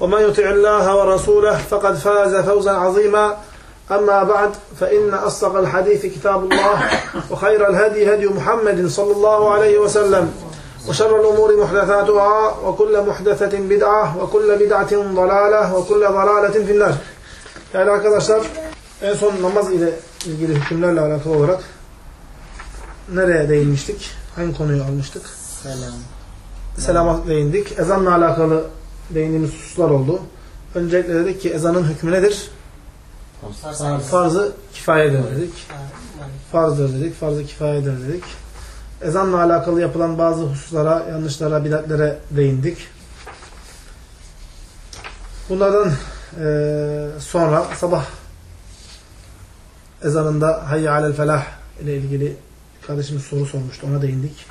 ومن يطع الله ورسوله فقد فاز فوزا عظيما أما بعد فإن أصدق الحديث كتاب الله وخير الهدي هدي محمد صلى الله عليه وسلم وشر الأمور محدثاتها وكل محدثة بدعة وكل بدعة ضلالة وكل ضلالة في النار Yani arkadaşlar en son namaz ile ilgili hükümlerle alakalı olarak nereye değinmiştik? Hangi konuyu almıştık? Selam. Selama değindik. Ezanla alakalı değindiğimiz hususlar oldu. Öncelikle dedik ki ezanın hükmü nedir? Farz-ı kifayedir dedik. Farzdır dedik. Farz-ı kifayedir dedik. Ezanla alakalı yapılan bazı hususlara, yanlışlara, bidatlere değindik. Bunlardan eee, sonra sabah ezanında hayya alel felah ile ilgili kardeşimiz soru sormuştu. Ona değindik.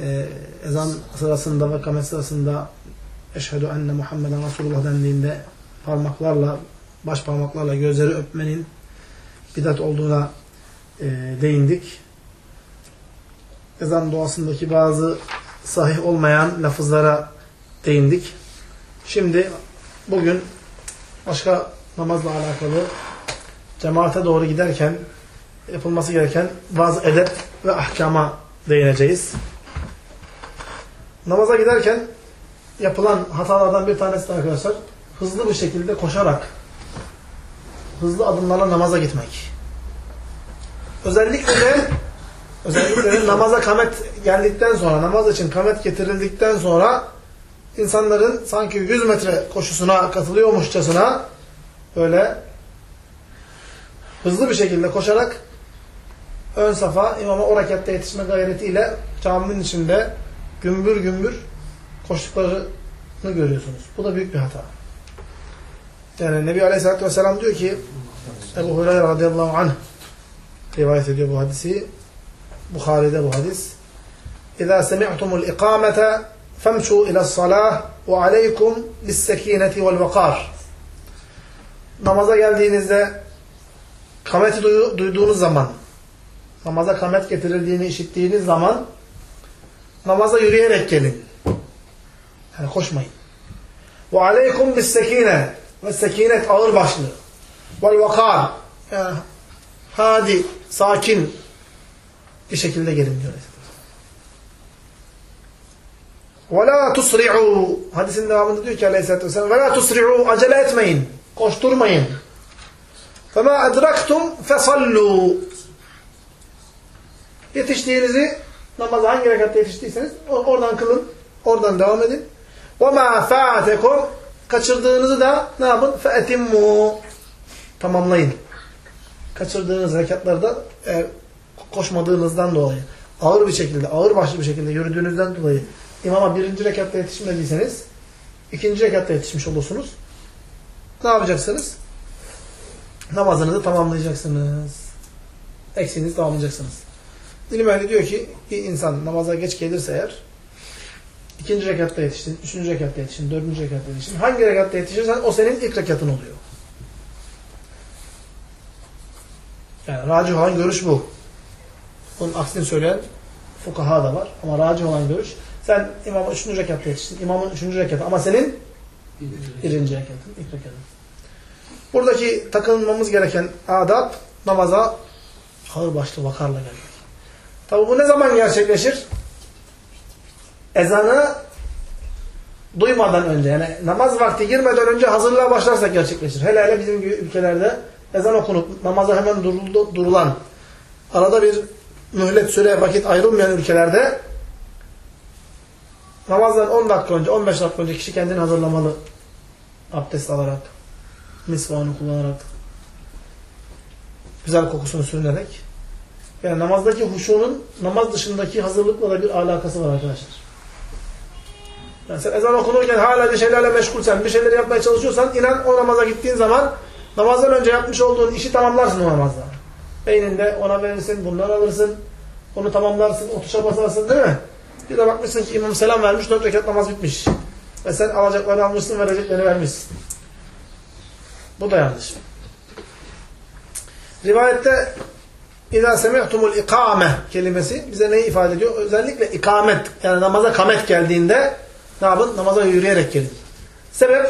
Eee, ezan sırasında ve kamet sırasında eşhedü enne Muhammeden Resulullah dendiğinde parmaklarla baş parmaklarla gözleri öpmenin bidat olduğuna e, değindik. Ezan duasındaki bazı sahih olmayan lafızlara değindik. Şimdi bugün başka namazla alakalı cemaate doğru giderken yapılması gereken bazı edep ve ahkama değineceğiz. Namaza giderken yapılan hatalardan bir tanesi de arkadaşlar hızlı bir şekilde koşarak hızlı adımlarla namaza gitmek. Özellikle de özellikle de namaza kamet geldikten sonra, namaz için kamet getirildikten sonra insanların sanki 100 metre koşusuna katılıyormuşçasına böyle hızlı bir şekilde koşarak ön safa imama o rekatta yetişme gayretiyle caminin içinde gümbür gümbür koştuklarını görüyorsunuz. Bu da büyük bir hata. Yani Nebi Aleyhisselatü Vesselam diyor ki Ebu Hureyre radıyallahu anh rivayet ediyor bu hadisi. Bukhari'de bu hadis. İzâ semi'tumul ikâmete femşû ile's-salâh ve aleykum bis-sekîneti vel-vakâr. Namaza geldiğinizde kameti duyduğunuz zaman namaza kamet getirildiğini işittiğiniz zaman namaza yürüyerek gelin. Yani koşmayın. Ve aleykum bis-sekîne ve sekinet ağır başlı. Vel vakar yani hadi, sakin bir şekilde gelin diyor. Ve la tusri'u hadisin devamında diyor ki aleyhissalatü vesselam ve la tusri'u acele etmeyin. Koşturmayın. فَمَا اَدْرَكْتُمْ فَصَلُّوا Yetiştiğinizi namaza hangi rekatta yetiştiyseniz oradan kılın. Oradan devam edin. وَمَا فَاتَكُمْ Kaçırdığınızı da ne yapın? فَاَتِمُّ Tamamlayın. Kaçırdığınız rekatları da e, koşmadığınızdan dolayı, ağır bir şekilde, ağır başlı bir şekilde yürüdüğünüzden dolayı imama birinci rekatta yetişmediyseniz ikinci rekatta yetişmiş olursunuz. Ne yapacaksınız? Namazınızı tamamlayacaksınız. Eksiğinizi tamamlayacaksınız. İlim ehli diyor ki bir insan namaza geç gelirse eğer İkinci rekatta yetiştin, üçüncü rekatta yetiştin, dördüncü rekatta yetiştin. Hangi rekatta yetişirsen o senin ilk rekatın oluyor. Yani racih olan görüş bu. Bunun aksini söyleyen fukaha da var. Ama racih olan görüş sen imamın üçüncü rekatta yetiştin. İmamın üçüncü rekatı ama senin birinci rekatın, ilk rekatın. Buradaki takılmamız gereken adab namaza ağır başlı vakarla gelmek. Tabi bu ne zaman gerçekleşir? Ezanı duymadan önce yani namaz vakti girmeden önce hazırlığa başlarsak gerçekleşir. Hele hele bizim ülkelerde ezan okunup namaza hemen duruldu, durulan, arada bir mühlet süre vakit ayrılmayan ülkelerde namazdan 10 dakika önce, 15 dakika önce kişi kendini hazırlamalı. Abdest alarak, misvanı kullanarak, güzel kokusunu sürünerek. Yani namazdaki huşunun namaz dışındaki hazırlıkla da bir alakası var arkadaşlar. Yani sen ezan okunurken hala bir şeylerle meşgulsen, bir şeyleri yapmaya çalışıyorsan inan o namaza gittiğin zaman namazdan önce yapmış olduğun işi tamamlarsın o namazda. Beyninde ona verirsin, bundan alırsın, onu tamamlarsın, o tuşa basarsın değil mi? Bir de bakmışsın ki imam selam vermiş, dört rekat namaz bitmiş. Ve sen alacaklarını almışsın, vereceklerini vermişsin. Bu da yanlış. Rivayette İzâ semi'tumul ikame kelimesi bize neyi ifade ediyor? Özellikle ikamet, yani namaza kamet geldiğinde ne yapın? Namaza yürüyerek gelin. Sebep,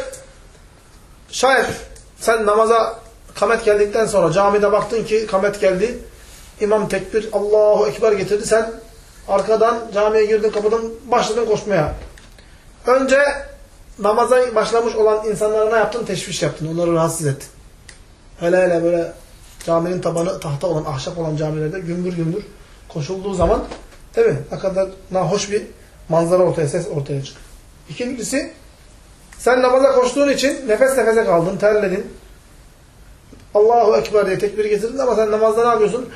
şayet sen namaza kamet geldikten sonra camide baktın ki kamet geldi, imam tekbir, Allahu Ekber getirdi, sen arkadan camiye girdin, kapıdan başladın koşmaya. Önce namaza başlamış olan insanlara ne yaptın? Teşviş yaptın, onları rahatsız ettin. Hele hele böyle caminin tabanı tahta olan, ahşap olan camilerde gümbür gümbür koşulduğu zaman değil mi? Ne kadar hoş bir manzara ortaya, ses ortaya çıkıyor. İkincisi, sen namaza koştuğun için nefes nefese kaldın, terledin. Allahu Ekber diye tekbir getirdin ama sen namazda ne yapıyorsun?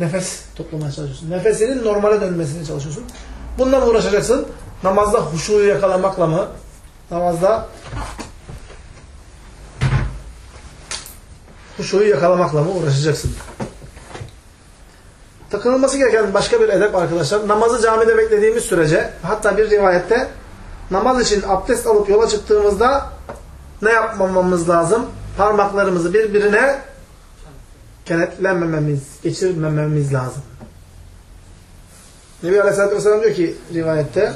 Nefes toplamaya çalışıyorsun. Nefesinin normale dönmesine çalışıyorsun. Bununla mı uğraşacaksın? Namazda huşuyu yakalamakla mı? Namazda huşuyu yakalamakla mı uğraşacaksın? Takınılması gereken başka bir edep arkadaşlar. Namazı camide beklediğimiz sürece hatta bir rivayette namaz için abdest alıp yola çıktığımızda ne yapmamamız lazım? Parmaklarımızı birbirine kenetlenmememiz, geçirmememiz lazım. Nebi Aleyhisselatü Vesselam diyor ki rivayette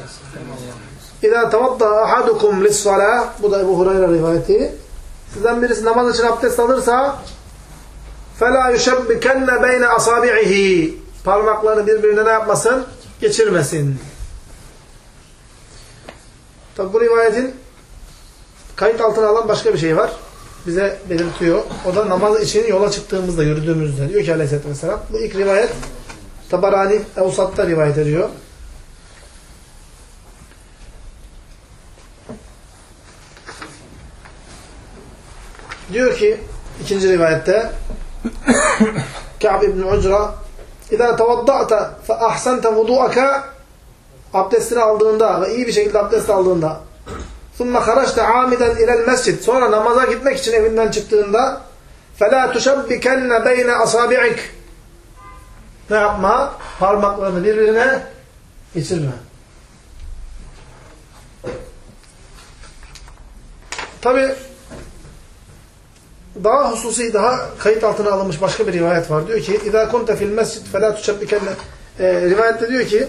اِذَا تَوَضَّى أَحَدُكُمْ لِلصَّلَاةِ Bu da Ebu Hureyre rivayeti. Sizden birisi namaz için abdest alırsa فَلَا يُشَبِّكَنَّ بَيْنَ أَصَابِعِهِ Parmaklarını birbirine ne yapmasın? Geçirmesin. Tabi bu rivayetin kayıt altına alan başka bir şey var. Bize belirtiyor. O da namaz için yola çıktığımızda, yürüdüğümüzde. Diyor ki aleyhissalatü vesselam. Bu ilk rivayet Tabarani Evsat'ta rivayet ediyor. Diyor ki ikinci rivayette Ka'b ibn Ucra tevadda'te fe ahsente vudu'aka abdestini aldığında ve iyi bir şekilde abdest aldığında ثُمَّ خَرَجْتَ عَامِدًا اِلَى الْمَسْجِدِ Sonra namaza gitmek için evinden çıktığında فَلَا تُشَبِّكَنَّ بَيْنَ أَصَابِعِكَ Ne yapma? Parmaklarını birbirine geçirme. Tabi daha hususi, daha kayıt altına alınmış başka bir rivayet var. Diyor ki اِذَا كُنْتَ فِي الْمَسْجِدِ فَلَا تُشَبِّكَنَّ e, Rivayette diyor ki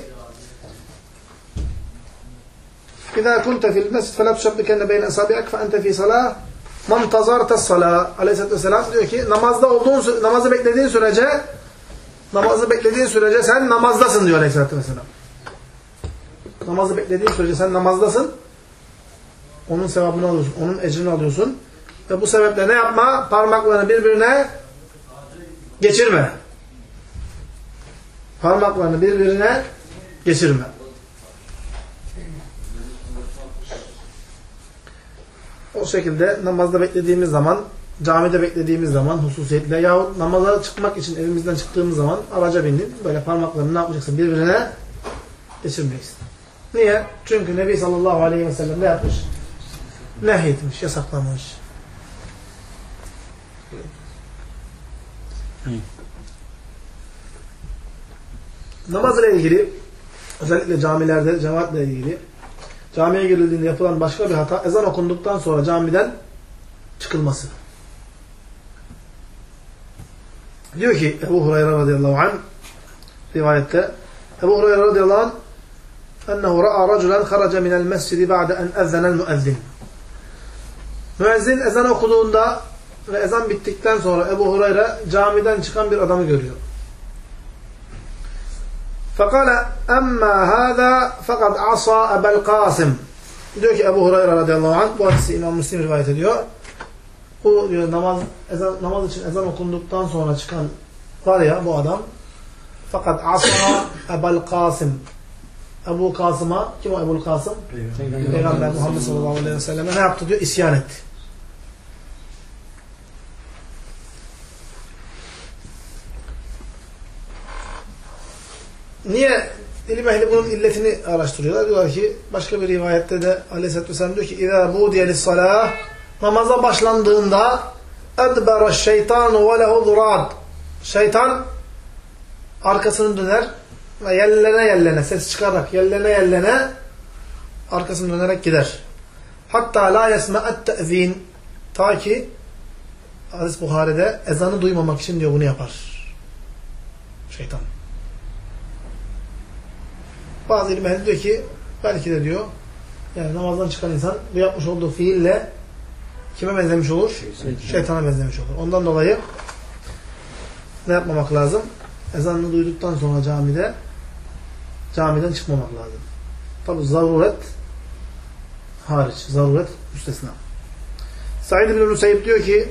اِذَا كُنْتَ فِي الْمَسْجِدِ فَلَا تُشَبِّكَنَّ بَيْنَ أَصَابِعَكَ فَاَنْتَ فِي صَلَاةِ مَنْتَظَرْتَ الصَّلَاةِ Aleyhisselatü Vesselam diyor ki namazda olduğun, namazı beklediğin sürece namazı beklediğin sürece sen namazdasın diyor Aleyhisselatü Vesselam. Namazı beklediğin sürece sen namazdasın. Onun sevabını alıyorsun. Onun ecrini alıyorsun. Ve bu sebeple ne yapma? Parmaklarını birbirine geçirme. Parmaklarını birbirine geçirme. O şekilde namazda beklediğimiz zaman, camide beklediğimiz zaman hususiyetle yahut namaza çıkmak için evimizden çıktığımız zaman araca bindin. Böyle parmaklarını ne yapacaksın? Birbirine geçirmeyeceksin. Niye? Çünkü Nebi sallallahu aleyhi ve sellem ne yapmış? Nehyetmiş, yasaklamış. Namazla ilgili özellikle camilerde cemaatle ilgili camiye girildiğinde yapılan başka bir hata ezan okunduktan sonra camiden çıkılması. Diyor ki Ebu Hureyre radıyallahu anh rivayette Ebu Hureyre radıyallahu anh ennehu ra'a raculen kharaca minel mescidi ba'de en ezzenel müezzin. Müezzin ezan okuduğunda ve ezan bittikten sonra Ebu Hureyre camiden çıkan bir adamı görüyor. Fekale emma hâzâ fekad asâ ebel Kasım. Diyor ki Ebu Hureyre radıyallahu anh bu hadisi İmam Müslim rivayet ediyor. Bu diyor namaz, ezan, namaz için ezan okunduktan sonra çıkan var ya bu adam fakat asla Ebel Kasım Ebu Kasım'a kim o Ebu Kasım? Peygamber, Peygamber Muhammed sallallahu aleyhi ve selleme ne yaptı diyor? İsyan etti. Niye ilim ehli bunun illetini araştırıyorlar? Diyorlar ki başka bir rivayette de aleyhisselatü vesselam diyor ki اِذَا بُودِيَ لِلصَّلَاةِ Namaza başlandığında اَدْبَرَ الشَّيْطَانُ وَلَهُ ذُرَادٍ Şeytan arkasını döner ve yellene yellene ses çıkarak yellene yellene arkasını dönerek gider. Hatta la yesme'et te'zin ta ki Aziz Buhari'de ezanı duymamak için diyor bunu yapar. Şeytan. Bazı ilim ehli diyor ki belki de diyor yani namazdan çıkan insan bu yapmış olduğu fiille kime benzemiş olur? Şeytana benzemiş olur. Ondan dolayı ne yapmamak lazım? Ezanını duyduktan sonra camide camiden çıkmamak lazım. Tabi zaruret hariç. Zaruret müstesna. Said bin Hüseyin diyor ki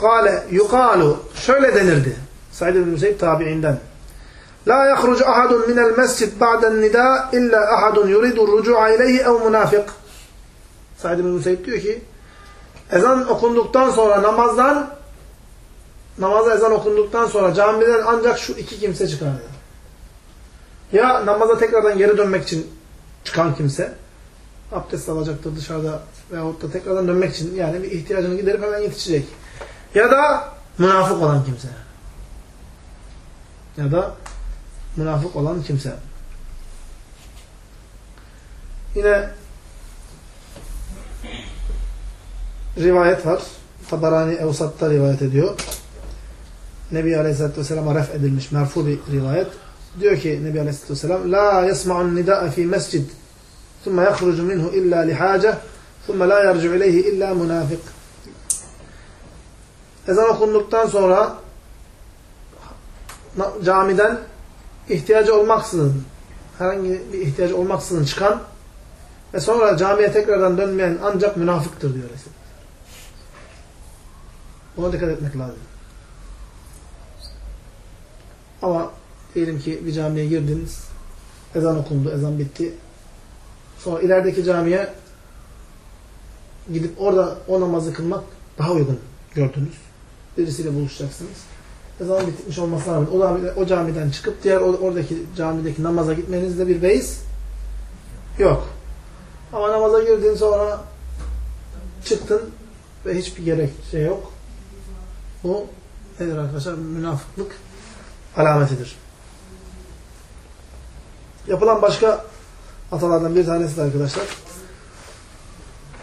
Kale, yukalu şöyle denirdi. Said bin Hüseyin tabiinden. La yahrucu ahadun minel mescid ba'den nida illa ahadun yuridu rucu'a ileyhi ev münafik. Said bin Hüseyin diyor ki ezan okunduktan sonra namazdan namaza ezan okunduktan sonra camiden ancak şu iki kimse çıkar. Ya namaza tekrardan geri dönmek için çıkan kimse abdest alacaktır dışarıda veyahut da tekrardan dönmek için yani bir ihtiyacını giderip hemen yetişecek. Ya da münafık olan kimse. Ya da münafık olan kimse. Yine rivayet var. Tabarani Evsat'ta rivayet ediyor. Nebi Aleyhisselatü Vesselam'a ref edilmiş merfu bir rivayet. Diyor ki Nebi Aleyhisselatü Vesselam La yesma'un nida'a fi mescid ثُمَّ يَخْرُجُ مِنْهُ إِلَّا لِحَاجَةٍ ثُمَّ لَا يَرْجُعُ إِلَيْهِ إِلَّا مُنَافِقٍ Ezan okunduktan sonra camiden ihtiyacı olmaksızın herhangi bir ihtiyacı olmaksızın çıkan ve sonra camiye tekrardan dönmeyen ancak münafıktır diyor Resul. Buna dikkat etmek lazım. Ama diyelim ki bir camiye girdiniz, ezan okundu, ezan bitti. Sonra ilerideki camiye gidip orada o namazı kılmak daha uygun gördünüz. Birisiyle buluşacaksınız. Ezan bitmiş olmasına rağmen o, camiden, o camiden çıkıp diğer oradaki camideki namaza gitmenizde bir beis yok. Ama namaza girdin sonra çıktın ve hiçbir gerekçe yok. Bu nedir arkadaşlar? Münafıklık alametidir. Yapılan başka hatalardan bir tanesi de arkadaşlar.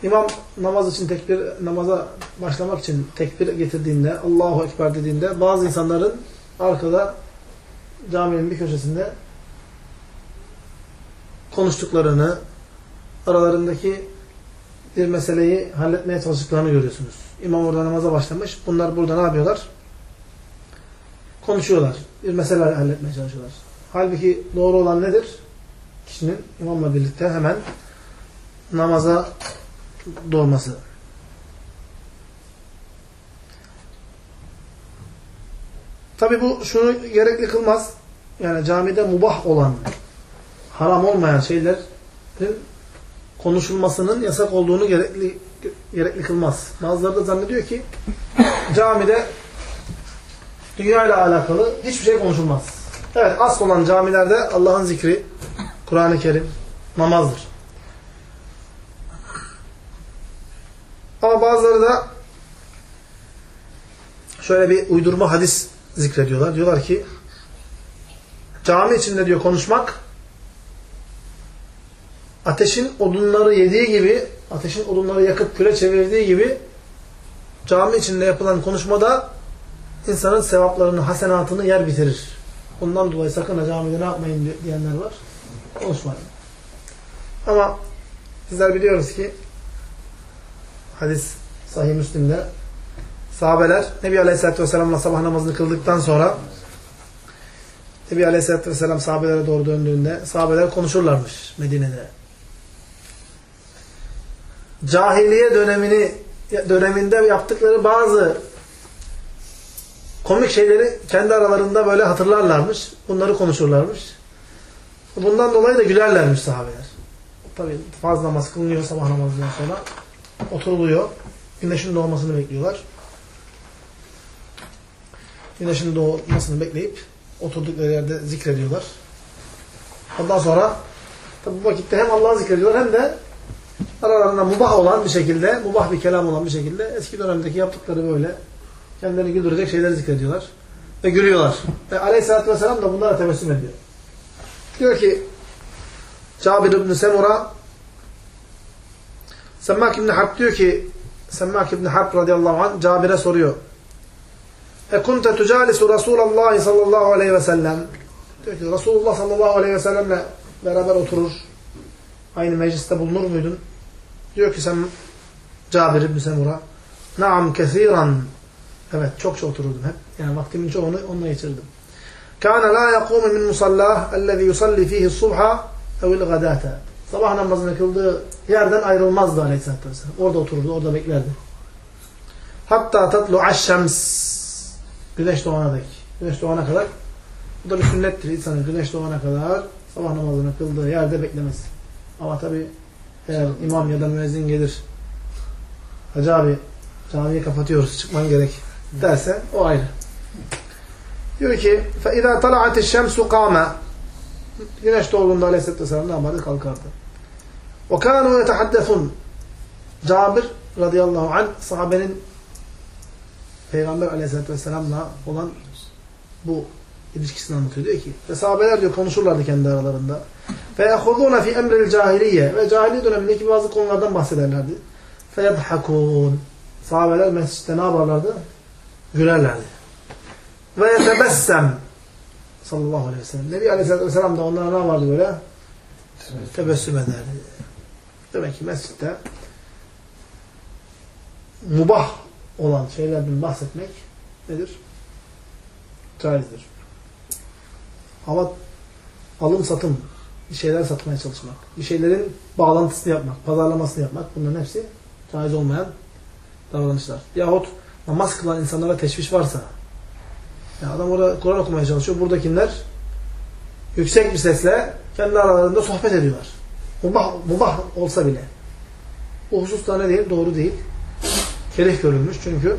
İmam namaz için tekbir, namaza başlamak için tekbir getirdiğinde, Allahu Ekber dediğinde bazı insanların arkada caminin bir köşesinde konuştuklarını, aralarındaki bir meseleyi halletmeye çalıştıklarını görüyorsunuz. İmam orada namaza başlamış. Bunlar burada ne yapıyorlar? Konuşuyorlar. Bir mesele halletmeye çalışıyorlar. Halbuki doğru olan nedir? Kişinin imamla birlikte hemen namaza doğması. Tabi bu şunu gerekli kılmaz. Yani camide mubah olan, haram olmayan şeylerin konuşulmasının yasak olduğunu gerekli gerekli kılmaz. Bazıları da zannediyor ki camide dünya ile alakalı hiçbir şey konuşulmaz. Evet asıl olan camilerde Allah'ın zikri, Kur'an-ı Kerim, namazdır. Ama bazıları da şöyle bir uydurma hadis zikrediyorlar. Diyorlar ki cami içinde diyor konuşmak ateşin odunları yediği gibi ateşin odunları yakıp küle çevirdiği gibi cami içinde yapılan konuşmada insanın sevaplarını, hasenatını yer bitirir. Ondan dolayı sakın camide ne yapmayın diyenler var. Konuşmayın. Ama bizler biliyoruz ki hadis Sahih Müslim'de sahabeler Nebi Aleyhisselatü Vesselam'la sabah namazını kıldıktan sonra Nebi Aleyhisselatü Vesselam sahabelere doğru döndüğünde sahabeler konuşurlarmış Medine'de. Cahiliye dönemini döneminde yaptıkları bazı komik şeyleri kendi aralarında böyle hatırlarlarmış. Bunları konuşurlarmış. Bundan dolayı da gülerlermiş sahabeler. Tabi fazla namaz kılınıyor sabah namazından sonra. Oturuluyor. Güneşin doğmasını bekliyorlar. Güneşin doğmasını bekleyip oturdukları yerde zikrediyorlar. Ondan sonra tabi bu vakitte hem Allah'ı zikrediyorlar hem de aralarında mubah olan bir şekilde, mubah bir kelam olan bir şekilde eski dönemdeki yaptıkları böyle kendilerini güldürecek şeyleri zikrediyorlar. Ve gülüyorlar. Ve aleyhissalatü vesselam da bunlara tebessüm ediyor. Diyor ki Cabir İbni Semura Semmak İbni Harp diyor ki Semmak İbni Harp radıyallahu anh Cabir'e soruyor. E kunte tucalisu Resulallah sallallahu aleyhi ve sellem diyor ki Resulullah sallallahu aleyhi ve sellemle beraber oturur. Aynı mecliste bulunur muydun? Diyor ki sen Cabir İbni Semura Naam kesiran Evet çokça otururdum hep. Yani vaktimin çoğunu onunla geçirdim. Kana la yakumu min musallah ellezî yusalli fihi subha evil gadâte Sabah namazını kıldığı yerden ayrılmazdı aleyhissalatü vesselam. Orada otururdu, orada beklerdi. Hatta tatlu aşşems. Güneş doğana dek. Güneş doğana kadar. Bu da bir sünnettir insanın güneş doğana kadar sabah namazını kıldığı yerde beklemesi. Ama tabi eğer imam ya da müezzin gelir Hacı abi camiyi kapatıyoruz çıkman gerek derse o ayrı. Diyor ki فَاِذَا طَلَعَتِ الشَّمْسُ قَامَ Güneş doğduğunda aleyhisselatü vesselam ne yapardı? Kalkardı. وَكَانُوا يَتَحَدَّثُونَ Cabir radıyallahu anh sahabenin Peygamber aleyhisselatü vesselamla olan bu ilişkisini anlatıyor. Diyor ki ve sahabeler diyor konuşurlardı kendi aralarında. فَيَخُذُونَ فِي اَمْرِ الْجَاهِلِيَّ Ve cahili dönemindeki bazı konulardan bahsederlerdi. فَيَضْحَكُونَ Sahabeler mescitte ne yaparlardı? Gülerlerdi. Ve yetebessem sallallahu aleyhi ve sellem. Nebi aleyhisselatü vesselam da onlara ne yapardı böyle? Tebessüm ederdi. Demek ki mescitte mubah olan şeylerden bahsetmek nedir? Caizdir. Ama alım satım, bir şeyler satmaya çalışmak, bir şeylerin bağlantısını yapmak, pazarlamasını yapmak bunların hepsi caiz olmayan davranışlar. Yahut namaz kılan insanlara teşviş varsa yani adam orada Kur'an okumaya çalışıyor. Buradakiler yüksek bir sesle kendi aralarında sohbet ediyorlar Mubah, mubah olsa bile. Bu hususta ne değil? Doğru değil. Kerih görülmüş. Çünkü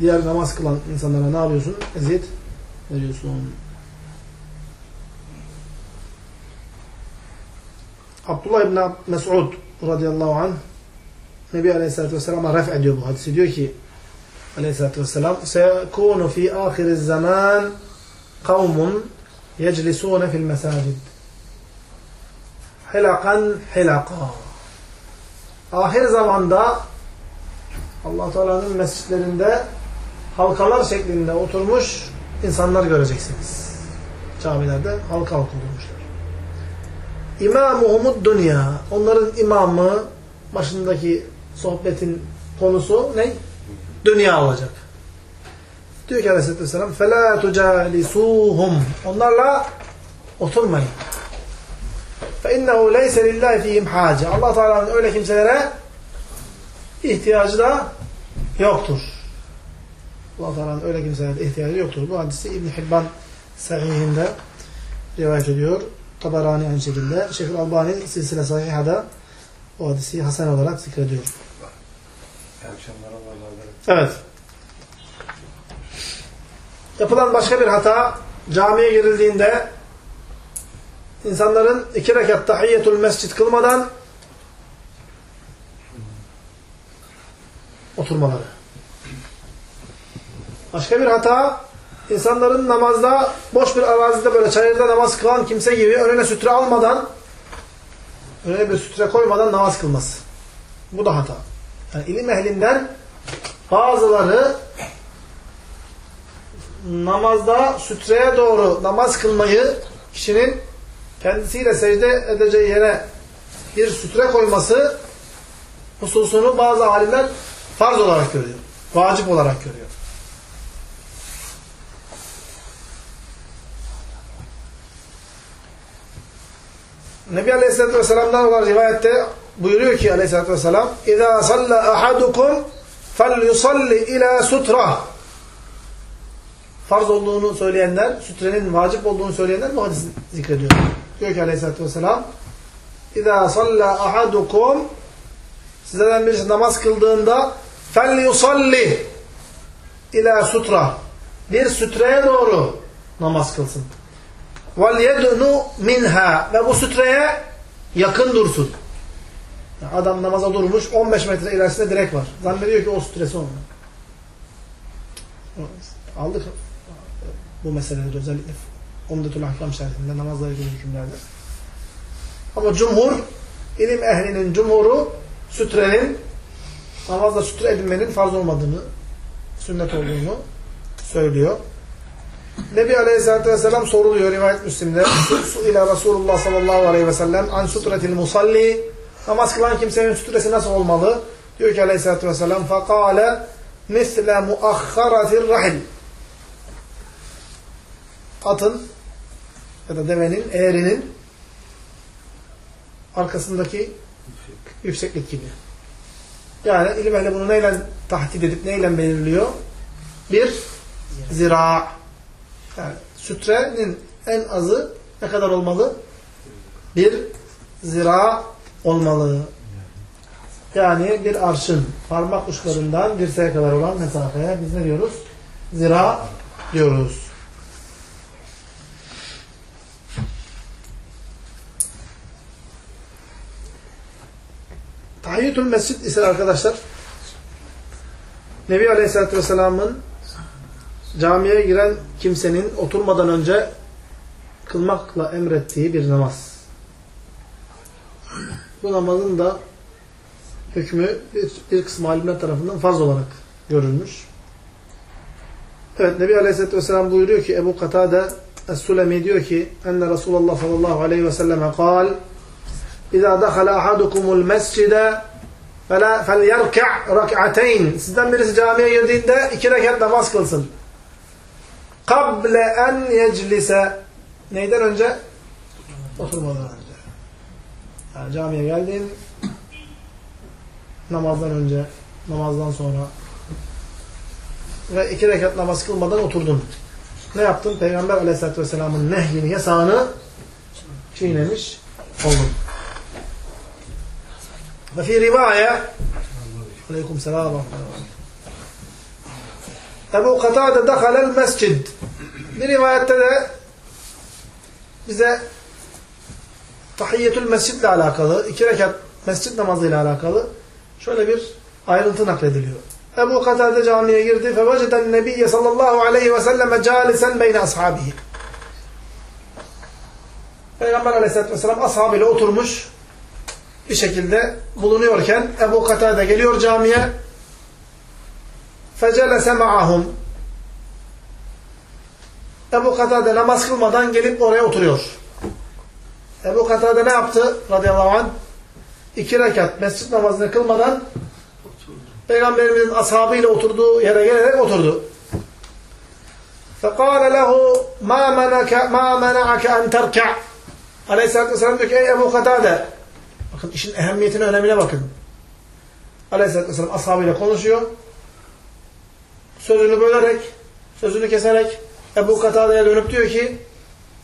diğer namaz kılan insanlara ne yapıyorsun? Eziyet veriyorsun. Abdullah ibn Mes'ud radıyallahu anh Nebi Aleyhisselatü Vesselam'a ref ediyor bu hadisi. Diyor ki Aleyhisselatü Vesselam سَيَكُونُ فِي آخِرِ الزَّمَانِ قَوْمٌ يَجْلِسُونَ فِي الْمَسَاجِدِ حِلَقًا حِلَقًا Ahir zamanda allah Teala'nın mescitlerinde halkalar şeklinde oturmuş insanlar göreceksiniz. Camilerde halka halka oturmuşlar. İmamuhumud dünya. Onların imamı başındaki sohbetin konusu ne? Dünya olacak. Diyor ki Aleyhisselatü Vesselam فَلَا تُجَالِسُوهُمْ Onlarla oturmayın. فَاِنَّهُ لَيْسَ لِلّٰهِ ف۪يهِمْ حَاجَ allah Teala'nın öyle kimselere ihtiyacı da yoktur. allah Teala'nın öyle kimselere ihtiyacı yoktur. Bu hadisi İbn Hibban sahihinde rivayet ediyor. Tabarani aynı şekilde. Şeyh Albani silsile sahihada o hadisi Hasan olarak zikrediyor. Evet. Yapılan başka bir hata camiye girildiğinde insanların iki rekat tahiyyetul mescid kılmadan oturmaları. Başka bir hata insanların namazda boş bir arazide böyle çayırda namaz kılan kimse gibi önüne sütre almadan önüne bir sütre koymadan namaz kılması. Bu da hata. Yani ilim ehlinden bazıları namazda sütreye doğru namaz kılmayı kişinin kendisiyle secde edeceği yere bir sütre koyması hususunu bazı alimler farz olarak görüyor. Vacip olarak görüyor. Nebi Aleyhisselatü Vesselam'dan olan rivayette buyuruyor ki aleyhissalatü vesselam اِذَا صَلَّ أَحَدُكُمْ فَلْيُصَلِّ اِلَى sutra Farz olduğunu söyleyenler, sütrenin vacip olduğunu söyleyenler bu hadisi zikrediyor. Diyor ki aleyhissalatü vesselam اِذَا صَلَّ أَحَدُكُمْ Sizlerden birisi namaz kıldığında فَلْيُصَلِّ اِلَى sutra Bir sütreye doğru namaz kılsın. وَلْيَدْنُ minha Ve bu sütreye yakın dursun. Yani adam namaza durmuş, 15 metre ilerisinde direk var. Zannediyor ki o sütresi onun. Aldık bu meseleleri özellikle Umdetül Ahkam şerhinde namazla ilgili hükümlerde. Ama cumhur, ilim ehlinin cumhuru sütrenin, namazla sütre edinmenin farz olmadığını, sünnet olduğunu söylüyor. Nebi Aleyhisselatü Vesselam soruluyor rivayet Müslim'de. Su ila Resulullah sallallahu aleyhi ve sellem an sutretil musalli. Namaz kılan kimsenin sütresi nasıl olmalı? Diyor ki Aleyhisselatü Vesselam fakale misle muakharatir rahil. Atın ya da devenin, eğrinin arkasındaki yükseklik gibi. Yani ilim ehli bunu neyle tahdit edip neyle belirliyor? Bir zira. Yani sütrenin en azı ne kadar olmalı? Bir zira olmalı. Yani bir arşın parmak uçlarından dirseğe kadar olan mesafeye biz ne diyoruz? Zira diyoruz. Tahiyyütül mescid ise arkadaşlar Nebi Aleyhisselatü Vesselam'ın camiye giren kimsenin oturmadan önce kılmakla emrettiği bir namaz. Bu namazın da hükmü bir, bir kısım alimler tarafından farz olarak görülmüş. Evet Nebi Aleyhisselatü Vesselam buyuruyor ki Ebu Katade Es-Sulemi diyor ki enne Resulullah sallallahu aleyhi ve selleme kal İzâ dekhala ahadukumul mescide فَلْيَرْكَعْ رَكْعَتَيْنِ Sizden birisi camiye girdiğinde iki rekat namaz kılsın. قَبْلَ اَنْ يَجْلِسَ Neyden önce? Oturmadan önce. Yani camiye geldin, namazdan önce, namazdan sonra ve iki rekat namaz kılmadan oturdun. Ne yaptın? Peygamber aleyhissalatü vesselamın nehyini, yasağını çiğnemiş oldun. Ve fi rivaye Aleyküm selam Ebu Katade dakhalel mescid Bir rivayette de bize tahiyyetül mescidle alakalı, iki rekat mescid namazıyla alakalı şöyle bir ayrıntı naklediliyor. Ebu Katade camiye girdi. فَوَجَدَ النَّبِيَّ sallallahu aleyhi ve selleme calisen beyne ashabihi. Peygamber aleyhissalatü vesselam ashabıyla oturmuş bir şekilde bulunuyorken Ebu Katade geliyor camiye فَجَلَسَ مَعَهُمْ Ebu Katade namaz kılmadan gelip oraya oturuyor. Ebu Katade ne yaptı radıyallahu anh? İki rekat mescit namazını kılmadan Peygamberimizin ashabıyla oturduğu yere gelerek oturdu. فَقَالَ لَهُ مَا مَنَعَكَ اَنْ تَرْكَعْ Aleyhisselatü Vesselam diyor ki ey Ebu Katade bakın işin ehemmiyetine önemine bakın. Aleyhisselatü Vesselam ashabıyla konuşuyor. Sözünü bölerek, sözünü keserek Ebu Katade'ye dönüp diyor ki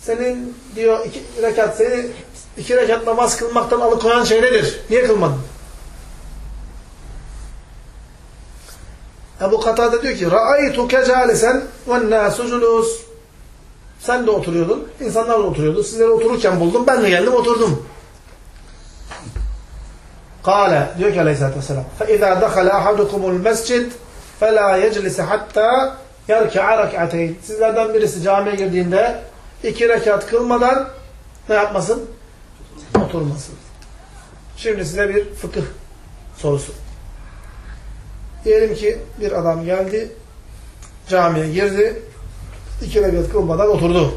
senin diyor iki rekat seni iki rekat namaz kılmaktan alıkoyan şey nedir? Niye kılmadın? Ebu Katade diyor ki رَأَيْتُكَ جَالِسًا وَالنَّاسُ جُلُوسٌ Sen de oturuyordun, insanlar da oturuyordu. Sizleri otururken buldum, ben de geldim oturdum. Kale diyor ki aleyhissalatü vesselam فَاِذَا دَخَلَ أَحَدُكُمُ الْمَسْجِدِ فَلَا يَجْلِسَ حَتَّى يَرْكَعَ رَكْعَتَيْنِ Sizlerden birisi camiye girdiğinde iki rekat kılmadan ne yapmasın? Oturmasın. Şimdi size bir fıkıh sorusu. Diyelim ki bir adam geldi, camiye girdi, iki rekat kılmadan oturdu.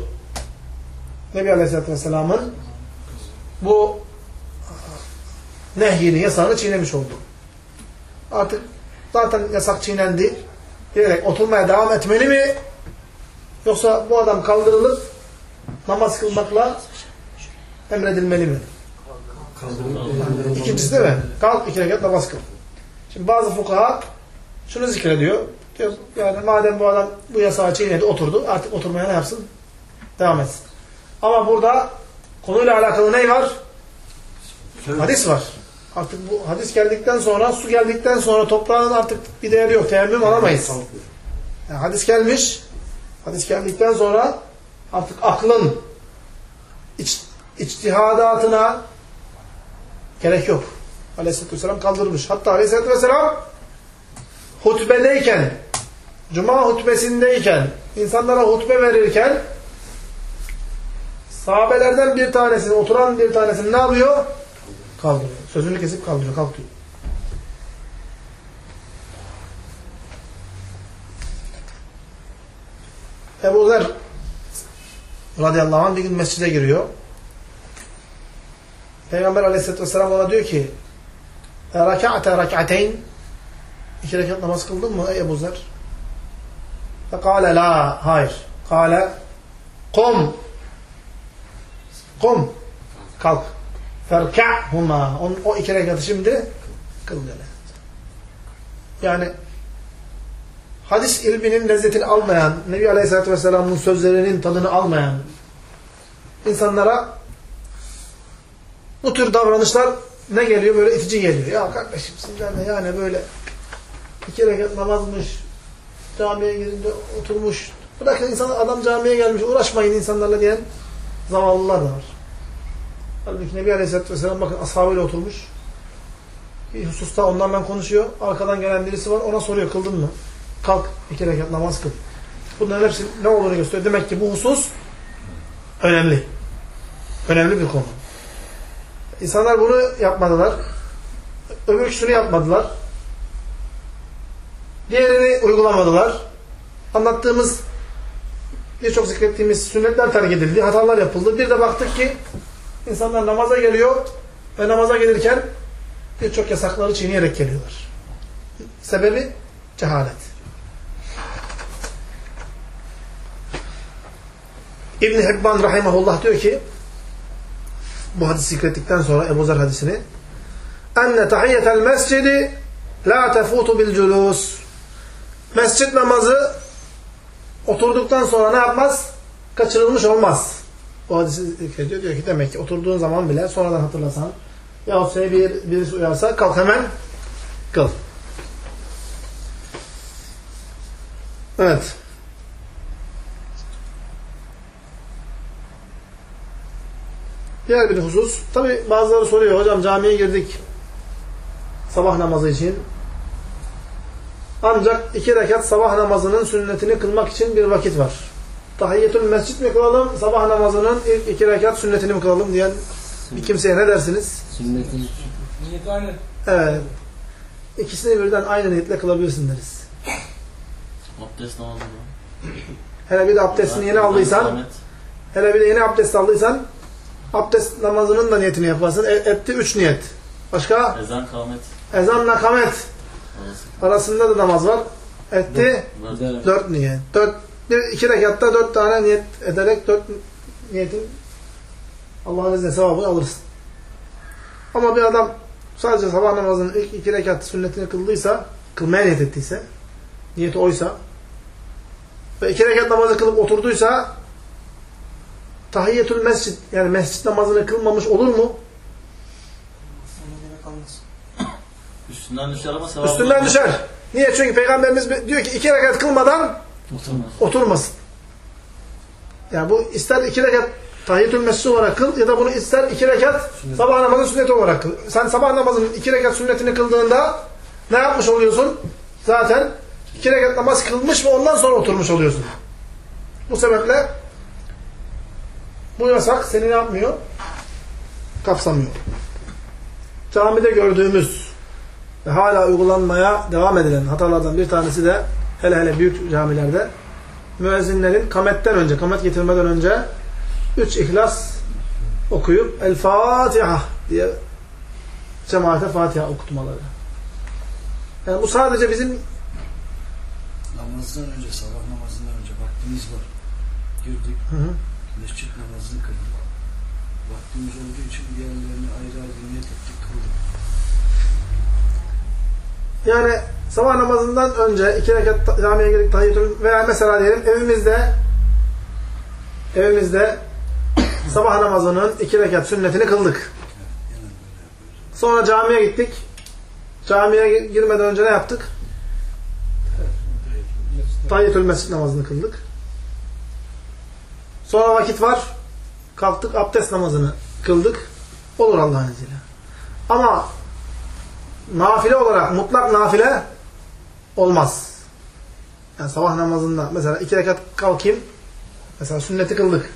Nebi Aleyhisselatü Vesselam'ın bu nehyini, yasağını çiğnemiş oldu. Artık zaten yasak çiğnendi diyerek oturmaya devam etmeli mi? Yoksa bu adam kaldırılıp namaz kılmakla emredilmeli mi? İkincisi de mi? Kalk iki rekat namaz kıl. Şimdi bazı fukaha şunu zikrediyor. Diyor, yani madem bu adam bu yasağı çiğnedi, oturdu. Artık oturmaya ne yapsın? Devam etsin. Ama burada konuyla alakalı ne var? Hadis var. Artık bu hadis geldikten sonra, su geldikten sonra toprağın artık bir değeri yok. Teyemmüm alamayız. Yani hadis gelmiş. Hadis geldikten sonra artık aklın iç, içtihadatına gerek yok. Aleyhisselatü Vesselam kaldırmış. Hatta Aleyhisselatü Vesselam hutbedeyken, cuma hutbesindeyken, insanlara hutbe verirken sahabelerden bir tanesini, oturan bir tanesini ne yapıyor? Kaldırıyor. Sözünü kesip kaldırıyor. Kalk diyor. Ebu Zer radıyallahu anh bir gün mescide giriyor. Peygamber aleyhisselatü vesselam ona diyor ki Raka'te rak'ateyn İki rekat namaz kıldın mı ey Ebu Zer? Fekale la. Hayır. Kale kum. Kum. Kalk. Ferka'huma. O iki rekatı şimdi kıl böyle. Yani hadis ilminin lezzetini almayan, Nebi Aleyhisselatü Vesselam'ın sözlerinin tadını almayan insanlara bu tür davranışlar ne geliyor? Böyle itici geliyor. Ya kardeşim sizler de yani böyle iki rekat namazmış, camiye girince oturmuş. Bırakın insan, adam camiye gelmiş, uğraşmayın insanlarla diyen zavallılar da var. Halbuki Nebi Aleyhisselatü Vesselam bakın ashabıyla oturmuş. Bir hususta onlarla konuşuyor. Arkadan gelen birisi var. Ona soruyor kıldın mı? Kalk iki rekat namaz kıl. Bunların hepsi ne olduğunu gösteriyor. Demek ki bu husus önemli. Önemli bir konu. İnsanlar bunu yapmadılar. Öbür ikisini yapmadılar. Diğerini uygulamadılar. Anlattığımız birçok zikrettiğimiz sünnetler terk edildi. Hatalar yapıldı. Bir de baktık ki insanlar namaza geliyor ve namaza gelirken birçok yasakları çiğneyerek geliyorlar. Sebebi cehalet. İbn Hibban rahimehullah diyor ki bu hadisi zikrettikten sonra Ebu Zer hadisini enne tahiyyetel mescidi la tefutu bil culus mescit namazı oturduktan sonra ne yapmaz? Kaçırılmış olmaz. Bu hadisi zikrediyor. Diyor ki demek ki oturduğun zaman bile sonradan hatırlasan yahut seni bir, birisi uyarsa kalk hemen kıl. Evet. Diğer bir husus. Tabi bazıları soruyor. Hocam camiye girdik. Sabah namazı için. Ancak iki rekat sabah namazının sünnetini kılmak için bir vakit var. Tahiyyetül mescid mi kılalım? Sabah namazının ilk iki rekat sünnetini mi kılalım diyen bir kimseye ne dersiniz? Sünnetin Niyet aynı. Evet. İkisini birden aynı niyetle kılabilirsin deriz. abdest namazı mı? Hele bir de abdestini yeni aldıysan, hele bir de yeni abdest aldıysan, abdest namazının da niyetini yaparsın. E, etti üç niyet. Başka? Ezan kâmet. Ezanla kamet Arası. arasında da namaz var. Etti Dört. dört niyet. Dört, bir, iki rekatta dört tane niyet ederek dört niyetin Allah'ın izniyle sevabını alırsın. Ama bir adam sadece sabah namazının ilk iki rekat sünnetini kıldıysa, kılmaya niyet ettiyse, niyeti oysa ve iki rekat namazı kılıp oturduysa tahiyyetül mescid yani mescid namazını kılmamış olur mu? Üstünden düşer ama sevabı Üstünden düşer. Niye? Çünkü Peygamberimiz diyor ki iki rekat kılmadan Oturmasın. Yani bu ister iki rekat tahiyyetül mescid olarak kıl ya da bunu ister iki rekat sabah namazının sünneti olarak kıl. Sen sabah namazının iki rekat sünnetini kıldığında ne yapmış oluyorsun? Zaten iki rekat namaz kılmış ve ondan sonra oturmuş oluyorsun. Bu sebeple bu yasak seni ne yapmıyor? Kapsamıyor. Camide gördüğümüz ve hala uygulanmaya devam edilen hatalardan bir tanesi de hele hele büyük camilerde müezzinlerin kametten önce, kamet getirmeden önce üç ihlas okuyup El Fatiha diye cemaate Fatiha okutmaları. Yani bu sadece bizim Namazdan önce, sabah namazından önce vaktimiz var. Girdik, Hı hı. mescit namazını kıldık. Vaktimiz olduğu için diğerlerini ayrı ayrı niyet ettik kıldık. Yani sabah namazından önce iki rekat camiye girdik tahiyyatül veya mesela diyelim evimizde evimizde sabah namazının iki rekat sünnetini kıldık. Sonra camiye gittik. Camiye gi- girmeden önce ne yaptık? Tahiyyatül mescid namazını kıldık. Sonra vakit var. Kalktık abdest namazını kıldık. Olur Allah'ın izniyle. Ama nafile olarak mutlak nafile olmaz. Yani sabah namazında mesela iki rekat kalkayım. Mesela sünneti kıldık.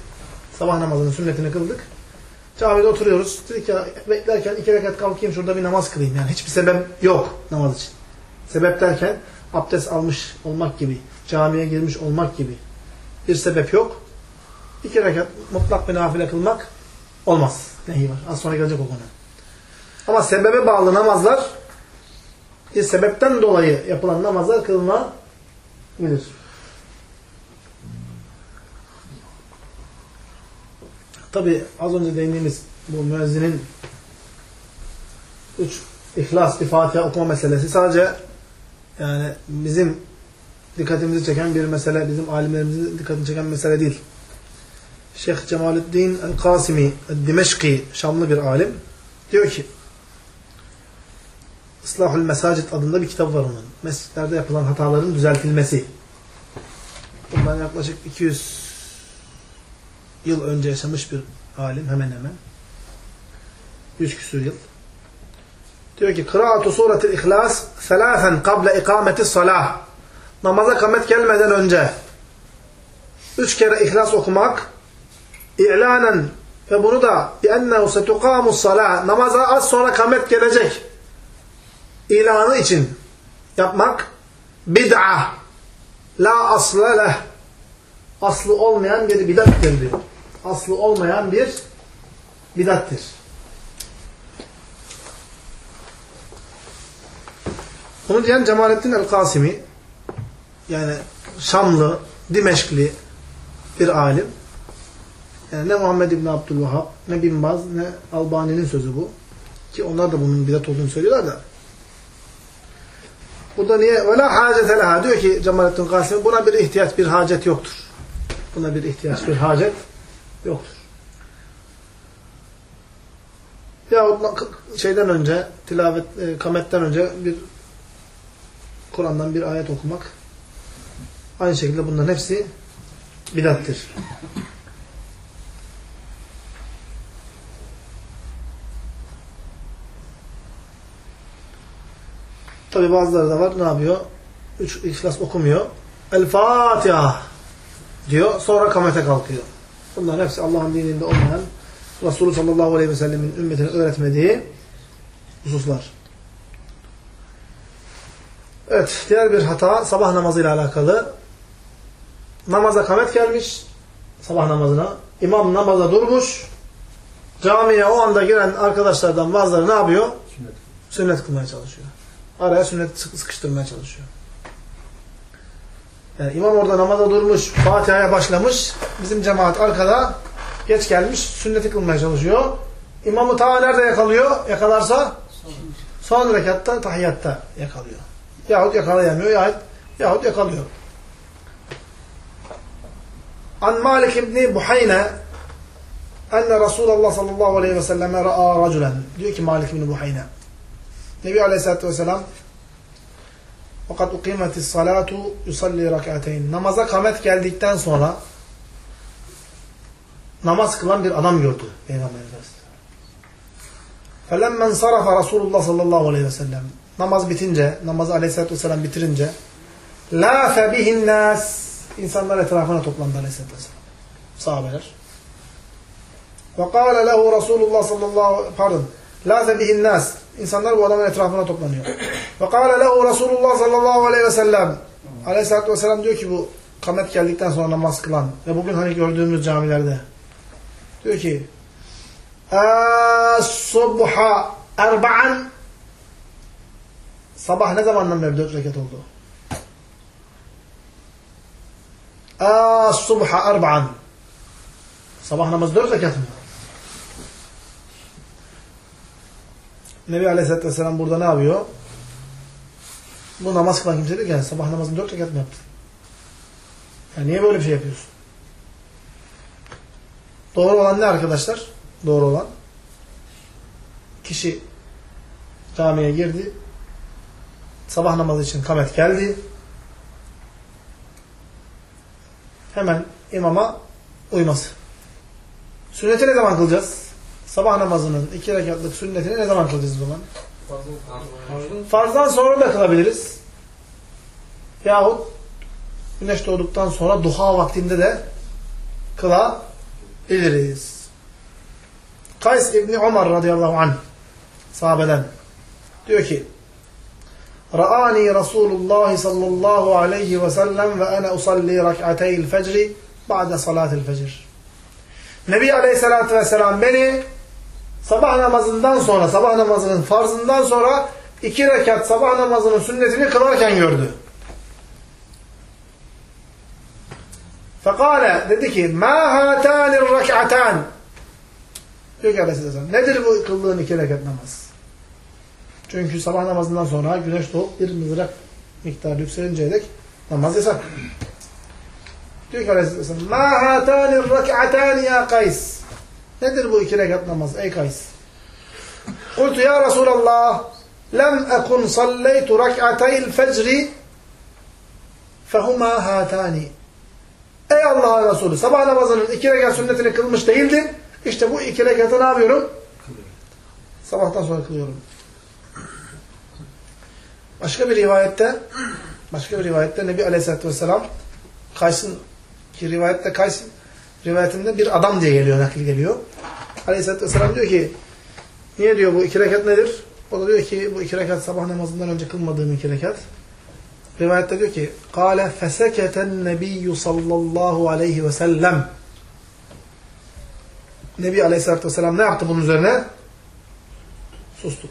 Sabah namazının sünnetini kıldık. Camide oturuyoruz. Dedik ya beklerken iki rekat kalkayım şurada bir namaz kılayım. Yani hiçbir sebep yok namaz için. Sebep derken abdest almış olmak gibi, camiye girmiş olmak gibi bir sebep yok. İki rekat mutlak bir nafile kılmak olmaz. Neyi var? Az sonra gelecek o konu. Ama sebebe bağlı namazlar bir sebepten dolayı yapılan namazlar kılınabilir. Tabi az önce değindiğimiz bu müezzinin üç ihlas, bir Fatiha okuma meselesi sadece yani bizim dikkatimizi çeken bir mesele, bizim alimlerimizin dikkatini çeken mesele değil. Şeyh Cemaluddin el-Kasimi, el-Dimeşki, Şamlı bir alim, diyor ki Islahul Mesacit adında bir kitap var onun. Mescitlerde yapılan hataların düzeltilmesi. Bundan yaklaşık 200 yıl önce yaşamış bir alim hemen hemen. 100 küsur yıl. Diyor ki Kıraatu suretil ihlas selafen kable ikameti salah Namaza kamet gelmeden önce üç kere ihlas okumak i'lanen ve bunu da bi'ennehu setukamu salah namaza az sonra kamet gelecek ilanı için yapmak bid'a la asla leh aslı olmayan bir bidattir diyor. Aslı olmayan bir bidattir. Bunu diyen Cemalettin el-Kasimi yani Şamlı, Dimeşkli bir alim. Yani ne Muhammed İbni Abdülvahhab, ne Bin Baz, ne Albani'nin sözü bu. Ki onlar da bunun bidat olduğunu söylüyorlar da. Burada niye? Öyle hacet leha. Diyor ki Cemalettin Kasım buna bir ihtiyaç, bir hacet yoktur. Buna bir ihtiyaç, bir hacet yoktur. Ya şeyden önce, tilavet, e, kametten önce bir Kur'an'dan bir ayet okumak. Aynı şekilde bunların hepsi bidattir. Tabi bazıları da var ne yapıyor? Üç ihlas okumuyor. El Fatiha diyor. Sonra kamete kalkıyor. Bunların hepsi Allah'ın dininde olmayan Resulü sallallahu aleyhi ve sellemin ümmetine öğretmediği hususlar. Evet, diğer bir hata sabah namazıyla alakalı. Namaza kamet gelmiş, sabah namazına. İmam namaza durmuş. Camiye o anda giren arkadaşlardan bazıları ne yapıyor? Sünnet. Sünnet kılmaya çalışıyor. Araya sünnet sık- sıkıştırmaya çalışıyor. Yani imam orada namaza durmuş, Fatiha'ya başlamış. Bizim cemaat arkada geç gelmiş, sünneti kılmaya çalışıyor. İmamı ta nerede yakalıyor? Yakalarsa son rekatta, tahiyyatta yakalıyor. Yahut yakalayamıyor, yahut, yahut yakalıyor. An Malik İbni Buhayne enne Resulullah sallallahu aleyhi ve selleme ra'a raculen. Diyor ki Malik İbni Buhayne. Nebi Aleyhisselatü Vesselam fakat ukimetis salatu yusalli rak'ateyn. Namaza kamet geldikten sonra namaz kılan bir adam gördü Peygamberimiz. Felemmen sarafa Resulullah sallallahu aleyhi ve. Namaz bitince, namazı Aleyhisselatü Vesselam bitirince la bihin nas. İnsanlar etrafına toplandı Aleyhisselatü Vesselam. Sahabeler. Ve kâle lehu Resulullah sallallahu pardon. La bihin nas. İnsanlar bu adamın etrafına toplanıyor. Ve kâle lehu Resulullah sallallahu aleyhi ve sellem. Aleyhisselatü vesselam diyor ki bu kamet geldikten sonra namaz kılan ve bugün hani gördüğümüz camilerde diyor ki Es-subha erba'an Sabah ne zamandan beri dört rekat oldu? Es-subha erba'an Sabah namazı dört rekat mı? Nebi Aleyhisselatü Vesselam burada ne yapıyor? Bu namaz kılan kimse diyor ki sabah namazını dört rekat mı yaptın? Yani niye böyle bir şey yapıyorsun? Doğru olan ne arkadaşlar? Doğru olan. Kişi camiye girdi. Sabah namazı için kamet geldi. Hemen imama uyması. Sünneti ne zaman kılacağız? Sabah namazının iki rekatlık sünnetini ne zaman kılacağız o zaman? Farzdan sonra da kılabiliriz. Yahut güneş doğduktan sonra duha vaktinde de kılabiliriz. Kays İbni Umar radıyallahu anh sahabeden diyor ki Ra'ani Resulullah sallallahu aleyhi ve sellem ve ana usalli rak'ateyl fecri ba'de salatil fecr. Nebi aleyhissalatü vesselam beni sabah namazından sonra, sabah namazının farzından sonra iki rekat sabah namazının sünnetini kılarken gördü. Fekale dedi ki ma hatanir rek'atan diyor ki aleyhisselam nedir bu kıldığın iki rekat namaz? Çünkü sabah namazından sonra güneş doğup bir mızrak miktarı yükselinceye dek namaz yasak. Diyor ki aleyhisselam ma hatanir rek'atan ya Kays Nedir bu iki rekat namaz ey Kays? Kultu ya Resulallah lem ekun salleytu rek'atayl fecri fehuma hatani Ey Allah'ın Resulü sabah namazının iki rekat sünnetini kılmış değildin. İşte bu iki rekatı ne yapıyorum? Sabahtan sonra kılıyorum. Başka bir rivayette başka bir rivayette Nebi Aleyhisselatü Vesselam Kays'ın ki rivayette Kays rivayetinde bir adam diye geliyor, nakil geliyor. Aleyhisselatü Vesselam diyor ki niye diyor bu iki rekat nedir? O da diyor ki bu iki rekat sabah namazından önce kılmadığım iki rekat. Rivayette diyor ki قَالَ فَسَكَتَ النَّبِيُّ sallallahu aleyhi ve sellem Nebi Aleyhisselatü Vesselam ne yaptı bunun üzerine? Sustu.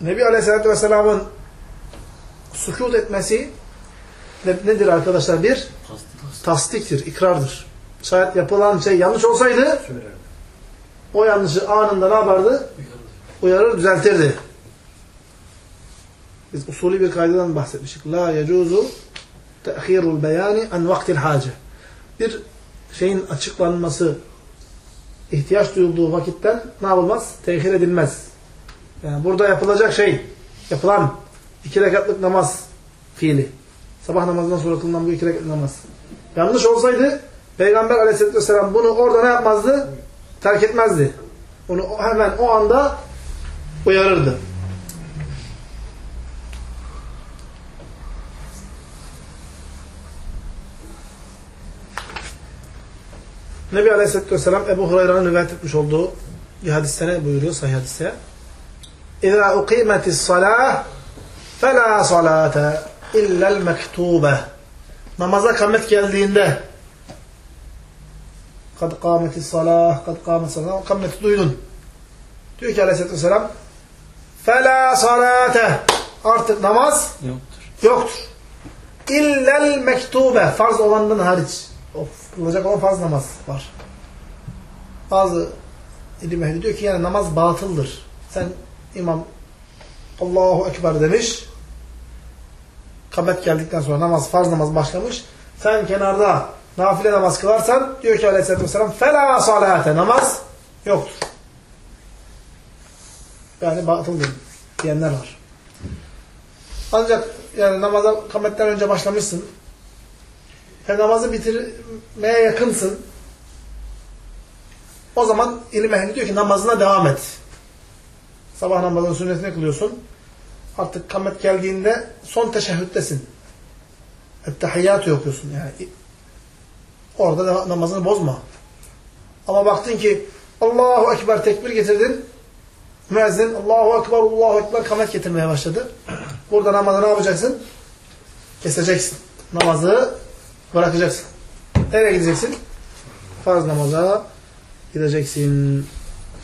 Nebi Aleyhisselatü Vesselam'ın sükut etmesi nedir arkadaşlar? Bir tasdiktir, ikrardır. Yapılan şey yanlış olsaydı o yanlışı anında ne yapardı? Uyarır, düzeltirdi. Biz usulü bir kaydadan bahsetmiştik. La yecuzu te'khirul beyani an vaktil hace. Bir şeyin açıklanması ihtiyaç duyulduğu vakitten ne yapılmaz? Tehir edilmez. Yani burada yapılacak şey, yapılan iki rekatlık namaz fiili. Sabah namazından sonra kılınan bu iki rekatlık namaz. Yanlış olsaydı Peygamber aleyhisselatü vesselam bunu orada ne yapmazdı? Terk etmezdi. Onu hemen o anda uyarırdı. Nebi Aleyhisselatü Vesselam Ebu Hurayra'nın rivayet etmiş olduğu bir hadiste ne buyuruyor sahih hadiste? اِذَا اُقِيمَتِ الصَّلَاةِ فَلَا صَلَاةَ اِلَّا الْمَكْتُوبَةِ Namaza kamet geldiğinde Kad kâmeti salah, kad kâmeti salah, kâmeti duydun. Diyor ki aleyhissalatü vesselam, Fela salate. Artık namaz yoktur. yoktur. İllel mektube. Farz olandan hariç. O kılacak olan farz namaz var. Bazı ilim ehli diyor ki yani namaz batıldır. Sen imam Allahu Ekber demiş. Kabet geldikten sonra namaz, farz namaz başlamış. Sen kenarda nafile namaz kılarsan diyor ki aleyhissalatü vesselam فَلَا salate Namaz yoktur. Yani batıldır diyenler var. Ancak yani namaza kametten önce başlamışsın. Ve namazı bitirmeye yakınsın. O zaman ilim ehli diyor ki namazına devam et. Sabah namazının sünnetini kılıyorsun. Artık kamet geldiğinde son teşehhüttesin. Ettehiyyatı okuyorsun yani. Orada da namazını bozma. Ama baktın ki Allahu Ekber tekbir getirdin. Müezzin Allahu Ekber, Allahu Ekber kamet getirmeye başladı. Burada namazı ne yapacaksın? Keseceksin. Namazı bırakacaksın. Nereye gideceksin? Farz namaza gideceksin.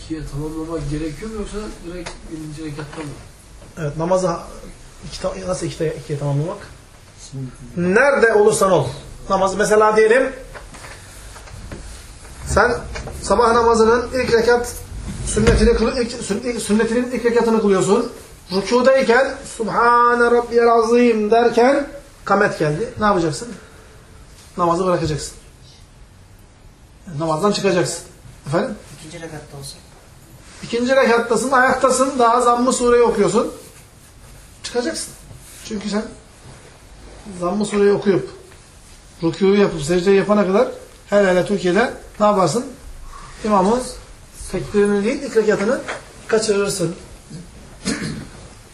İkiye tamamlamak gerekiyor mu yoksa direkt birinci rekatta mı? Evet namazı iki, nasıl ikiye, ikiye tamamlamak? Nerede olursan ol. Namazı mesela diyelim sen sabah namazının ilk rekat sünnetini, ilk, sünnet- sünnetinin ilk rekatını kılıyorsun. Rükudayken Subhane Rabbiyel Azim derken kamet geldi. Ne yapacaksın? Namazı bırakacaksın. Yani namazdan çıkacaksın. Efendim? İkinci rekatta olsa. İkinci rekattasın, ayaktasın, daha zamm-ı sureyi okuyorsun. Çıkacaksın. Çünkü sen zamm-ı sureyi okuyup, rükûyu yapıp, secdeyi yapana kadar hele hele Türkiye'de ne yaparsın? İmamın tekbirini değil, ilk rekatını kaçırırsın.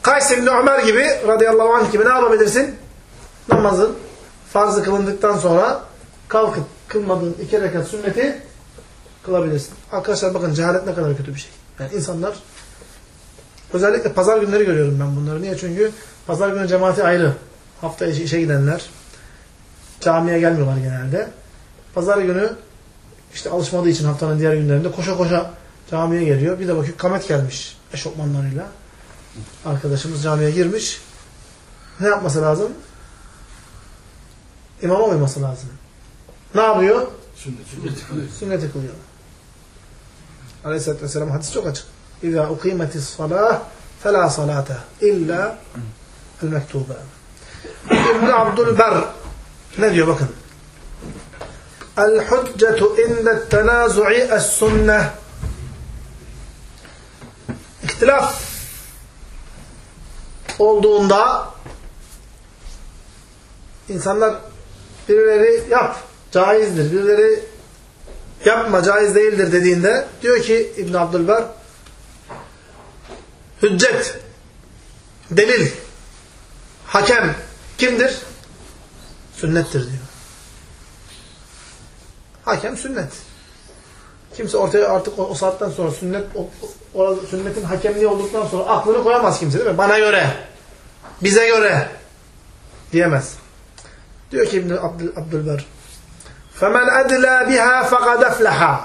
Kays ibn Ömer gibi, radıyallahu anh gibi ne yapabilirsin? Namazın farzı kılındıktan sonra kalkıp kılmadığın iki rekat sünneti kılabilirsin. Arkadaşlar bakın cehalet ne kadar kötü bir şey. Yani insanlar özellikle pazar günleri görüyorum ben bunları. Niye? Çünkü pazar günü cemaati ayrı. Hafta işe gidenler camiye gelmiyorlar genelde. Pazar günü işte alışmadığı için haftanın diğer günlerinde koşa koşa camiye geliyor. Bir de bakıyor kamet gelmiş eşofmanlarıyla. Arkadaşımız camiye girmiş. Ne yapması lazım? İmama uyması lazım. Ne yapıyor? Sünneti kılıyor. Aleyhisselatü Vesselam hadis çok açık. İzâ ukimetis salâh felâ salâte illa el mektûbe. İbn-i Abdülber ne diyor bakın. El hüccetu indet tenâzu'i es sünneh. İhtilaf olduğunda insanlar birileri yap, caizdir, birileri yapma, caiz değildir dediğinde diyor ki İbn Abdülber hüccet, delil, hakem kimdir? Sünnettir diyor. Hakem sünnet. Kimse ortaya artık o, o saatten sonra sünnet o, o, sünnetin hakemliği olduktan sonra aklını koyamaz kimse değil mi? Bana göre, bize göre diyemez. Diyor ki İbn Abdül, Abdülber فَمَنْ اَدْلَى بِهَا فَقَدْ اَفْلَحَا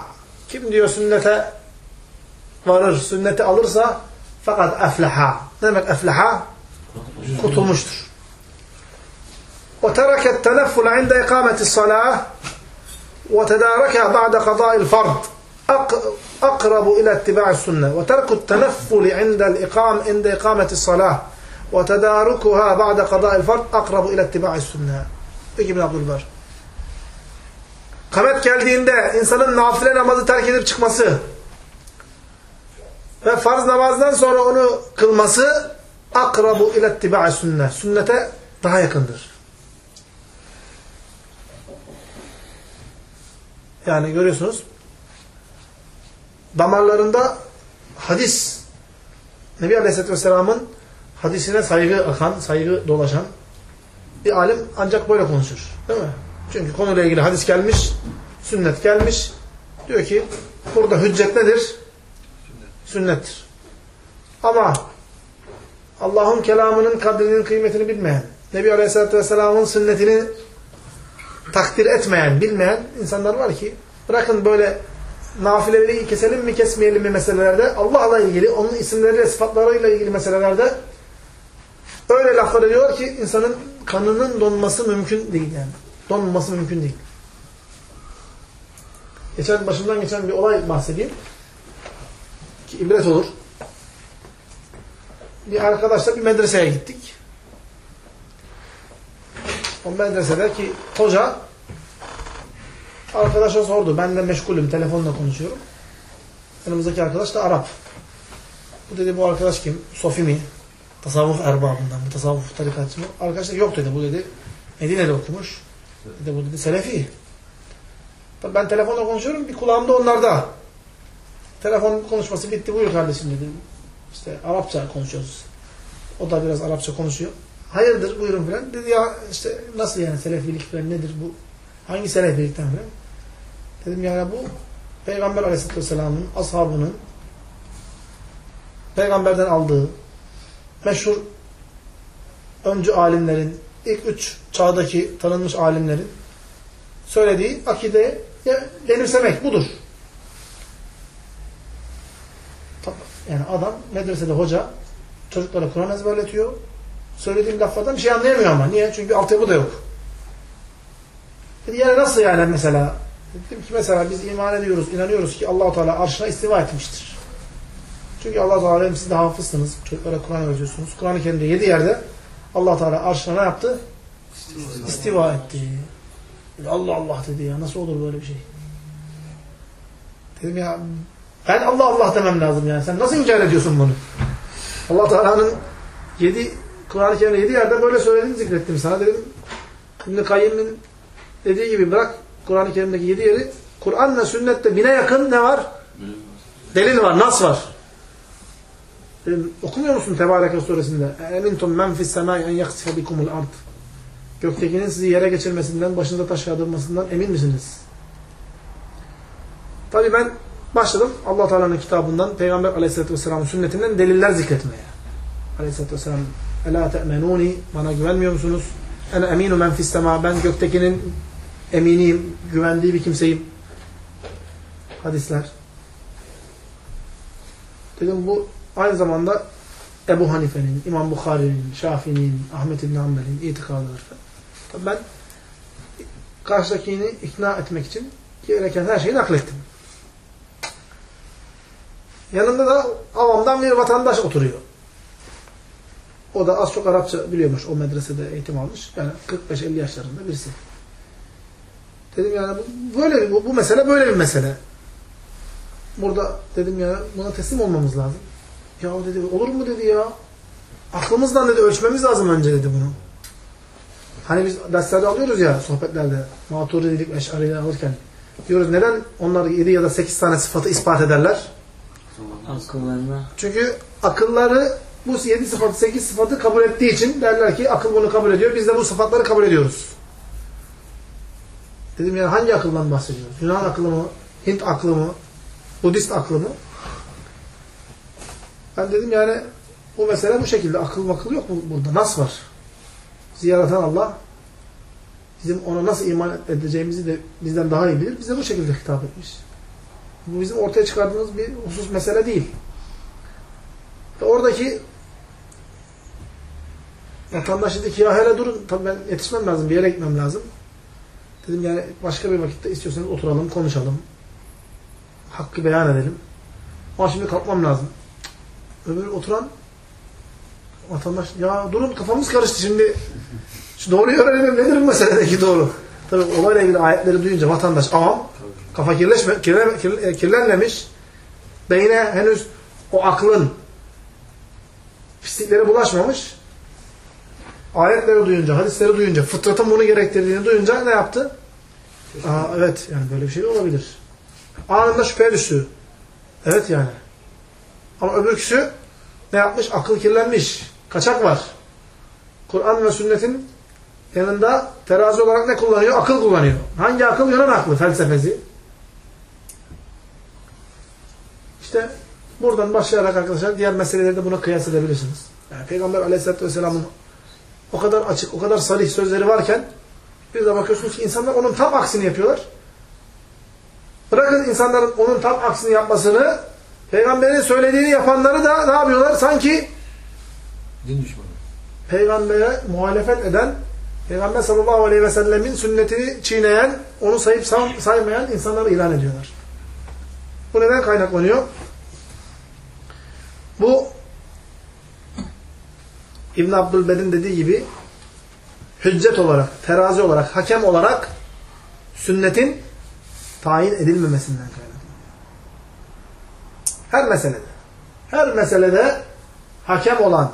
Kim diyor sünnete varır, sünneti alırsa fakat efleha. Ne demek efleha? Kurtulmuştur. وَتَرَكَ التَّنَفُّلَ عِنْدَ اِقَامَةِ الصَّلَاةِ وَتَدَارَكَهَا بَعْدَ قَضَاءِ الْفَرْضِ أقرب إلى اتباع السنة وترك التنفل عند الإقام عند إقامة الصلاة وتداركها بعد قضاء الفرض أقرب إلى اتباع السنة İbn Abdülber. Kamet geldiğinde insanın nafile namazı terk edip çıkması ve farz namazdan sonra onu kılması akrabu ile ittiba'i sünnet. Sünnete daha yakındır. Yani görüyorsunuz damarlarında hadis Nebi Aleyhisselatü Vesselam'ın hadisine saygı akan, saygı dolaşan bir alim ancak böyle konuşur. Değil mi? Çünkü konuyla ilgili hadis gelmiş, sünnet gelmiş. Diyor ki burada hüccet nedir? Sünnettir. Ama Allah'ın kelamının kadrinin kıymetini bilmeyen, Nebi Aleyhisselatü Vesselam'ın sünnetini takdir etmeyen, bilmeyen insanlar var ki bırakın böyle nafileleri keselim mi kesmeyelim mi meselelerde Allah'la ilgili, onun isimleriyle, sıfatlarıyla ilgili meselelerde öyle laflar ediyor ki insanın kanının donması mümkün değil yani. Donması mümkün değil. Geçen başımdan geçen bir olay bahsedeyim. Ki ibret olur. Bir arkadaşla bir medreseye gittik. O medresede ki hoca arkadaşa sordu. Ben de meşgulüm. Telefonla konuşuyorum. Yanımızdaki arkadaş da Arap. Bu dedi bu arkadaş kim? Sofi mi? Tasavvuf erbabından. Bu tasavvuf tarikatçı mı? Arkadaş da yok dedi. Bu dedi Medine'de okumuş. Dedi bu dedi Selefi. Ben telefonla konuşuyorum. Bir kulağımda onlarda. Telefon konuşması bitti. Buyur kardeşim dedim. İşte Arapça konuşuyoruz. O da biraz Arapça konuşuyor. Hayırdır buyurun filan. Dedi ya işte nasıl yani selefilik falan nedir bu? Hangi selefilikten filan? Dedim yani bu Peygamber aleyhisselatü vesselamın ashabının peygamberden aldığı meşhur öncü alimlerin ilk üç çağdaki tanınmış alimlerin söylediği akideye benimsemek budur. Yani adam medresede hoca çocuklara Kur'an ezberletiyor. Söylediğim laflardan bir şey anlayamıyor ama. Niye? Çünkü altyapı da yok. Dedi yani nasıl yani mesela? Dedim ki mesela biz iman ediyoruz, inanıyoruz ki Allahu Teala arşına istiva etmiştir. Çünkü Allah Teala hem siz de hafızsınız. Çocuklara Kur'an öğretiyorsunuz. Kur'an-ı Kerim'de yedi yerde Allah Teala arşına ne yaptı? İstiva etti. Allah Allah dedi ya. Nasıl olur böyle bir şey? Dedim ya ben Allah Allah demem lazım yani. Sen nasıl inkar ediyorsun bunu? Allah Teala'nın yedi Kur'an-ı Kerim'de yedi yerde böyle söylediğini zikrettim sana. Dedim İbn-i Kayyim'in dediği gibi bırak Kur'an-ı Kerim'deki yedi yeri Kur'an ve sünnette bine yakın ne var? Delil var, nas var. Dedim, okumuyor musun Tebareke suresinde? Emintum men fis semai en yaksife bikumul ard. Göktekinin sizi yere geçirmesinden, başınıza taş yağdırmasından emin misiniz? Tabii ben başladım allah Teala'nın kitabından, Peygamber aleyhissalatü vesselamın sünnetinden deliller zikretmeye. Aleyhissalatü vesselam Ela te'menuni, bana güvenmiyor musunuz? Ene eminu men fis sema, ben göktekinin eminiyim, güvendiği bir kimseyim. Hadisler. Dedim bu aynı zamanda Ebu Hanife'nin, İmam Bukhari'nin, Şafii'nin, Ahmet İbn Hanbel'in itikadıdır. Tabii ben karşıdakini ikna etmek için gereken her şeyi naklettim. Yanında da avamdan bir vatandaş oturuyor. O da az çok Arapça biliyormuş. O medresede eğitim almış. Yani 45-50 yaşlarında birisi. Dedim yani bu, böyle bu, bu mesele böyle bir mesele. Burada dedim ya buna teslim olmamız lazım. Ya dedi olur mu dedi ya. Aklımızdan dedi ölçmemiz lazım önce dedi bunu. Hani biz derslerde alıyoruz ya sohbetlerde maturidilik eşariyle alırken diyoruz neden onlar 7 ya da 8 tane sıfatı ispat ederler? Akıllarına. Çünkü akılları bu 7 sıfatı 8 sıfatı kabul ettiği için derler ki akıl bunu kabul ediyor. Biz de bu sıfatları kabul ediyoruz. Dedim ya hangi akıldan bahsediyoruz? Yunan aklı mı? Hint aklı mı? Budist aklı mı? Ben dedim yani bu mesele bu şekilde. Akıl makıl yok mu burada? Nas var. Bizi yaratan Allah bizim ona nasıl iman edeceğimizi de bizden daha iyi bilir. Bize bu şekilde hitap etmiş. Bu bizim ortaya çıkardığımız bir husus mesele değil. Oradaki vatandaş dedi ki ya hele durun. Tabii ben yetişmem lazım. Bir yere gitmem lazım. Dedim yani başka bir vakitte istiyorsanız oturalım, konuşalım. Hakkı beyan edelim. Ama şimdi kalkmam lazım. Öbür oturan vatandaş ya durun kafamız karıştı şimdi. Şu doğruyu öğrenelim nedir meseledeki doğru. Tabii olayla ilgili ayetleri duyunca vatandaş avam kafa kirleşme, kirle, kirle, kirlenmemiş. Beyne henüz o aklın pisliklere bulaşmamış. Ayetleri duyunca, hadisleri duyunca, fıtratın bunu gerektirdiğini duyunca ne yaptı? Aa, evet yani böyle bir şey de olabilir. Anında şüpheye düştü. Evet yani. Ama öbürküsü ne yapmış? Akıl kirlenmiş. Kaçak var. Kur'an ve sünnetin yanında terazi olarak ne kullanıyor? Akıl kullanıyor. Hangi akıl? Yunan aklı, felsefesi. İşte buradan başlayarak arkadaşlar diğer meseleleri de buna kıyas edebilirsiniz. Yani Peygamber aleyhissalatü vesselamın o kadar açık, o kadar sarih sözleri varken bir de bakıyorsunuz ki insanlar onun tam aksini yapıyorlar. Bırakın insanların onun tam aksini yapmasını Peygamberin söylediğini yapanları da ne yapıyorlar? Sanki Din düşmanı. peygambere muhalefet eden, Peygamber sallallahu aleyhi ve sellemin sünnetini çiğneyen, onu sayıp say- saymayan insanları ilan ediyorlar. Bu neden kaynaklanıyor? Bu İbn Abdülber'in dediği gibi hüccet olarak, terazi olarak, hakem olarak sünnetin tayin edilmemesinden kaynaklanıyor. Her meselede. Her meselede hakem olan,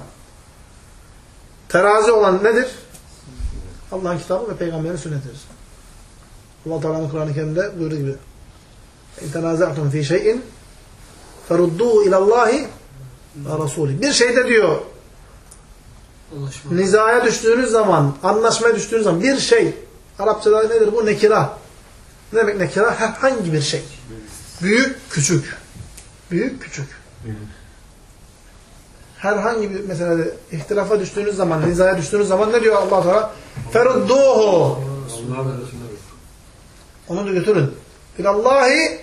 terazi olan nedir? Allah'ın kitabı ve peygamberin sünnetidir. Allah Teala'nın Kur'an-ı Kerim'de buyurduğu gibi "İntenaza'tum fi şey'in ferudduhu ilallahi ve rasûlih." Bir şeyde diyor Anlaşma. nizaya düştüğünüz zaman, anlaşmaya düştüğünüz zaman bir şey, Arapçada nedir bu? Nekira. Ne demek nekira? Herhangi bir şey. Büyük, küçük. Büyük, küçük. Herhangi bir meselede ihtilafa düştüğünüz zaman, nizaya düştüğünüz zaman ne diyor Allah Teala? Ferudduhu. Onu da götürün. İlallahi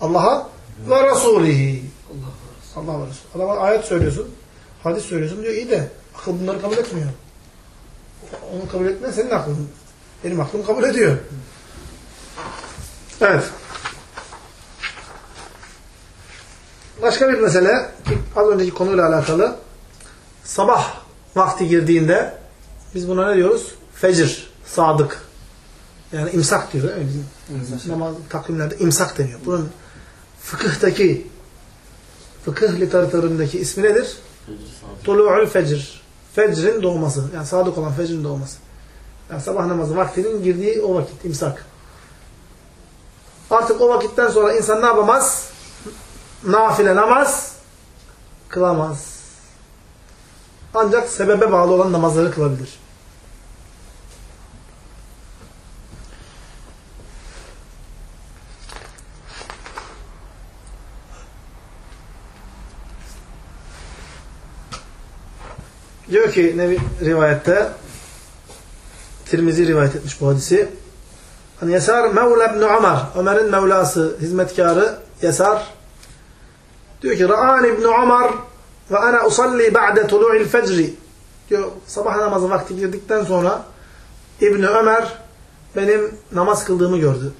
Allah'a ve Resulihi. Allah Allah ve Resulü. Adama ayet söylüyorsun, hadis söylüyorsun diyor iyi de akıl bunları kabul etmiyor. Onu kabul etmeyen senin aklın. Benim aklım kabul ediyor. Evet. Başka bir mesele ki az önceki konuyla alakalı. Sabah vakti girdiğinde biz buna ne diyoruz? Fecr, sadık. Yani imsak diyor. değil mi? Bizim namaz takvimlerde imsak deniyor. Bunun fıkıhtaki fıkıh literatüründeki ismi nedir? Tulu'ul fecr. Fecrin doğması. Yani sadık olan fecrin doğması. Yani sabah namazı vaktinin girdiği o vakit, imsak. Artık o vakitten sonra insan ne yapamaz? Nafile namaz kılamaz. Ancak sebebe bağlı olan namazları kılabilir. Diyor ki nevi rivayette Tirmizi rivayet etmiş bu hadisi. Hani Yesar Mevla ibn Ömer. Ömer'in Mevlası, hizmetkarı Yesar. Diyor ki Ra'an ibn Ömer ve ana usalli ba'de tulu'il fecri. Diyor sabah namazı vakti girdikten sonra İbn Ömer benim namaz kıldığımı gördü.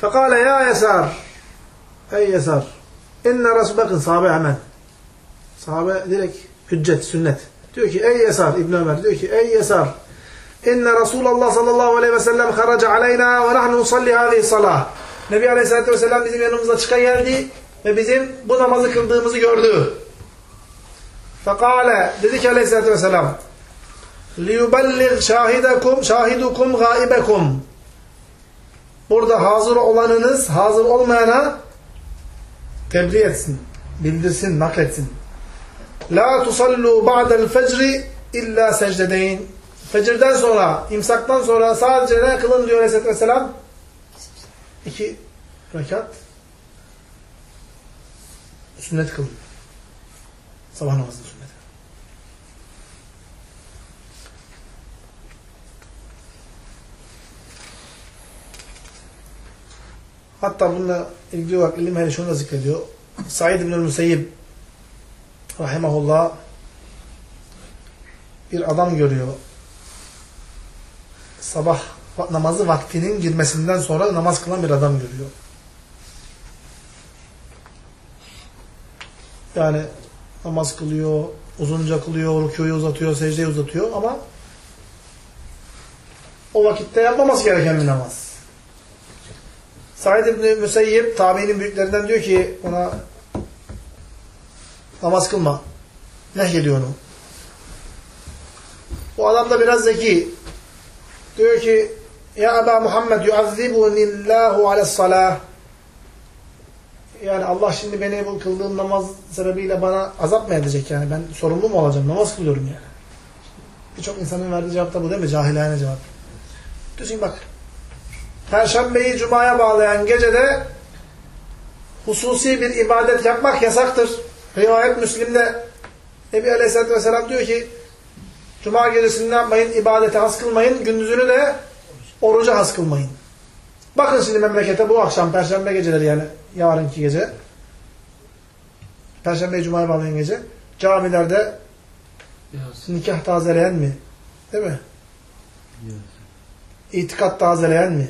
Fekale ya Yesar Ey Yesar inne Resul bakın sahabe hemen Sahabe direkt hüccet, sünnet. Diyor ki ey Yesar İbn Ömer diyor ki ey Yesar inne Resulullah sallallahu aleyhi ve sellem haraca aleyna ve nahnu usalli hadihi salah. Nebi aleyhissalatü vesselam bizim yanımıza çıka geldi ve bizim bu namazı kıldığımızı gördü. Fekale dedi ki aleyhissalatü vesselam liyubellig şahidekum şahidukum gaibekum Burada hazır olanınız hazır olmayana tebliğ etsin, bildirsin, nakletsin. La tusallu ba'del fecri illa secdedeyn. Fecirden sonra, imsaktan sonra sadece ne kılın diyor Aleyhisselatü Vesselam? İki rekat sünnet kılın. Sabah namazının sünneti. Hatta bununla ilgili olarak ilim ehli şunu da zikrediyor. Said ibn-i Müseyyib rahimahullah bir adam görüyor. Sabah namazı vaktinin girmesinden sonra namaz kılan bir adam görüyor. Yani namaz kılıyor, uzunca kılıyor, rükûyu uzatıyor, secdeyi uzatıyor ama o vakitte yapmaması gereken bir namaz. Said ibn Müseyyib tabiinin büyüklerinden diyor ki ona namaz kılma. Nehyediyor onu. Bu adam da biraz zeki. Diyor ki Ya Eba Muhammed yuazzibunillahu ale's-salah Yani Allah şimdi beni bu kıldığım namaz sebebiyle bana azap mı edecek yani? Ben sorumlu mu olacağım? Namaz kılıyorum yani. Birçok insanın verdiği cevap da bu değil mi? Cahilane cevap. Diyorsun bak Perşembeyi Cuma'ya bağlayan gecede hususi bir ibadet yapmak yasaktır. Rivayet Müslim'de Nebi Aleyhisselatü Vesselam diyor ki Cuma gecesini ne yapmayın? İbadete has kılmayın. Gündüzünü de oruca has kılmayın. Bakın şimdi memlekete bu akşam Perşembe geceleri yani yarınki gece Perşembe Cuma'ya bağlayan gece camilerde nikah tazeleyen mi? Değil mi? İtikat tazeleyen mi?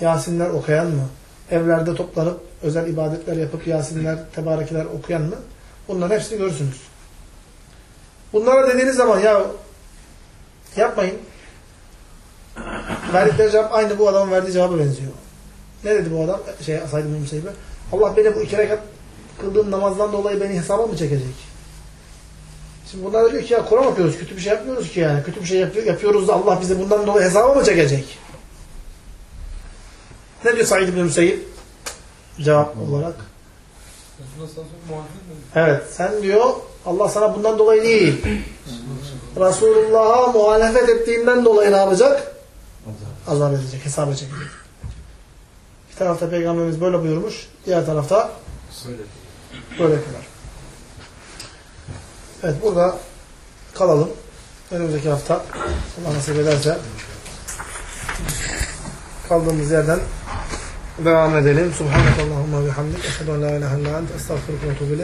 Yasinler okuyan mı? Evlerde toplanıp özel ibadetler yapıp Yasinler, Tebarekeler okuyan mı? Bunların hepsini görürsünüz. Bunlara dediğiniz zaman ya yapmayın. Verdikleri cevap aynı bu adamın verdiği cevaba benziyor. Ne dedi bu adam? Şey, Said bin Müseyyib'e. Allah beni bu iki rekat kıldığım namazdan dolayı beni hesaba mı çekecek? Şimdi bunlar da diyor ki ya Kur'an okuyoruz. Kötü bir şey yapmıyoruz ki yani. Kötü bir şey yapıyor, yapıyoruz da Allah bizi bundan dolayı hesaba mı çekecek? Ne diyor Said bin Müseyyib? Cevap olarak. Evet. Sen diyor Allah sana bundan dolayı değil. Resulullah'a muhalefet ettiğinden dolayı ne yapacak? Azap edecek. Hesaba çekecek. Bir tarafta Peygamberimiz böyle buyurmuş. Diğer tarafta böyle kadar. Evet burada kalalım. Önümüzdeki hafta Allah nasip ederse kaldığımız yerden devam edelim. Subhanakallahumma bihamdik. Eşhedü en la ilahe illa ente estağfiruke ve etûbü.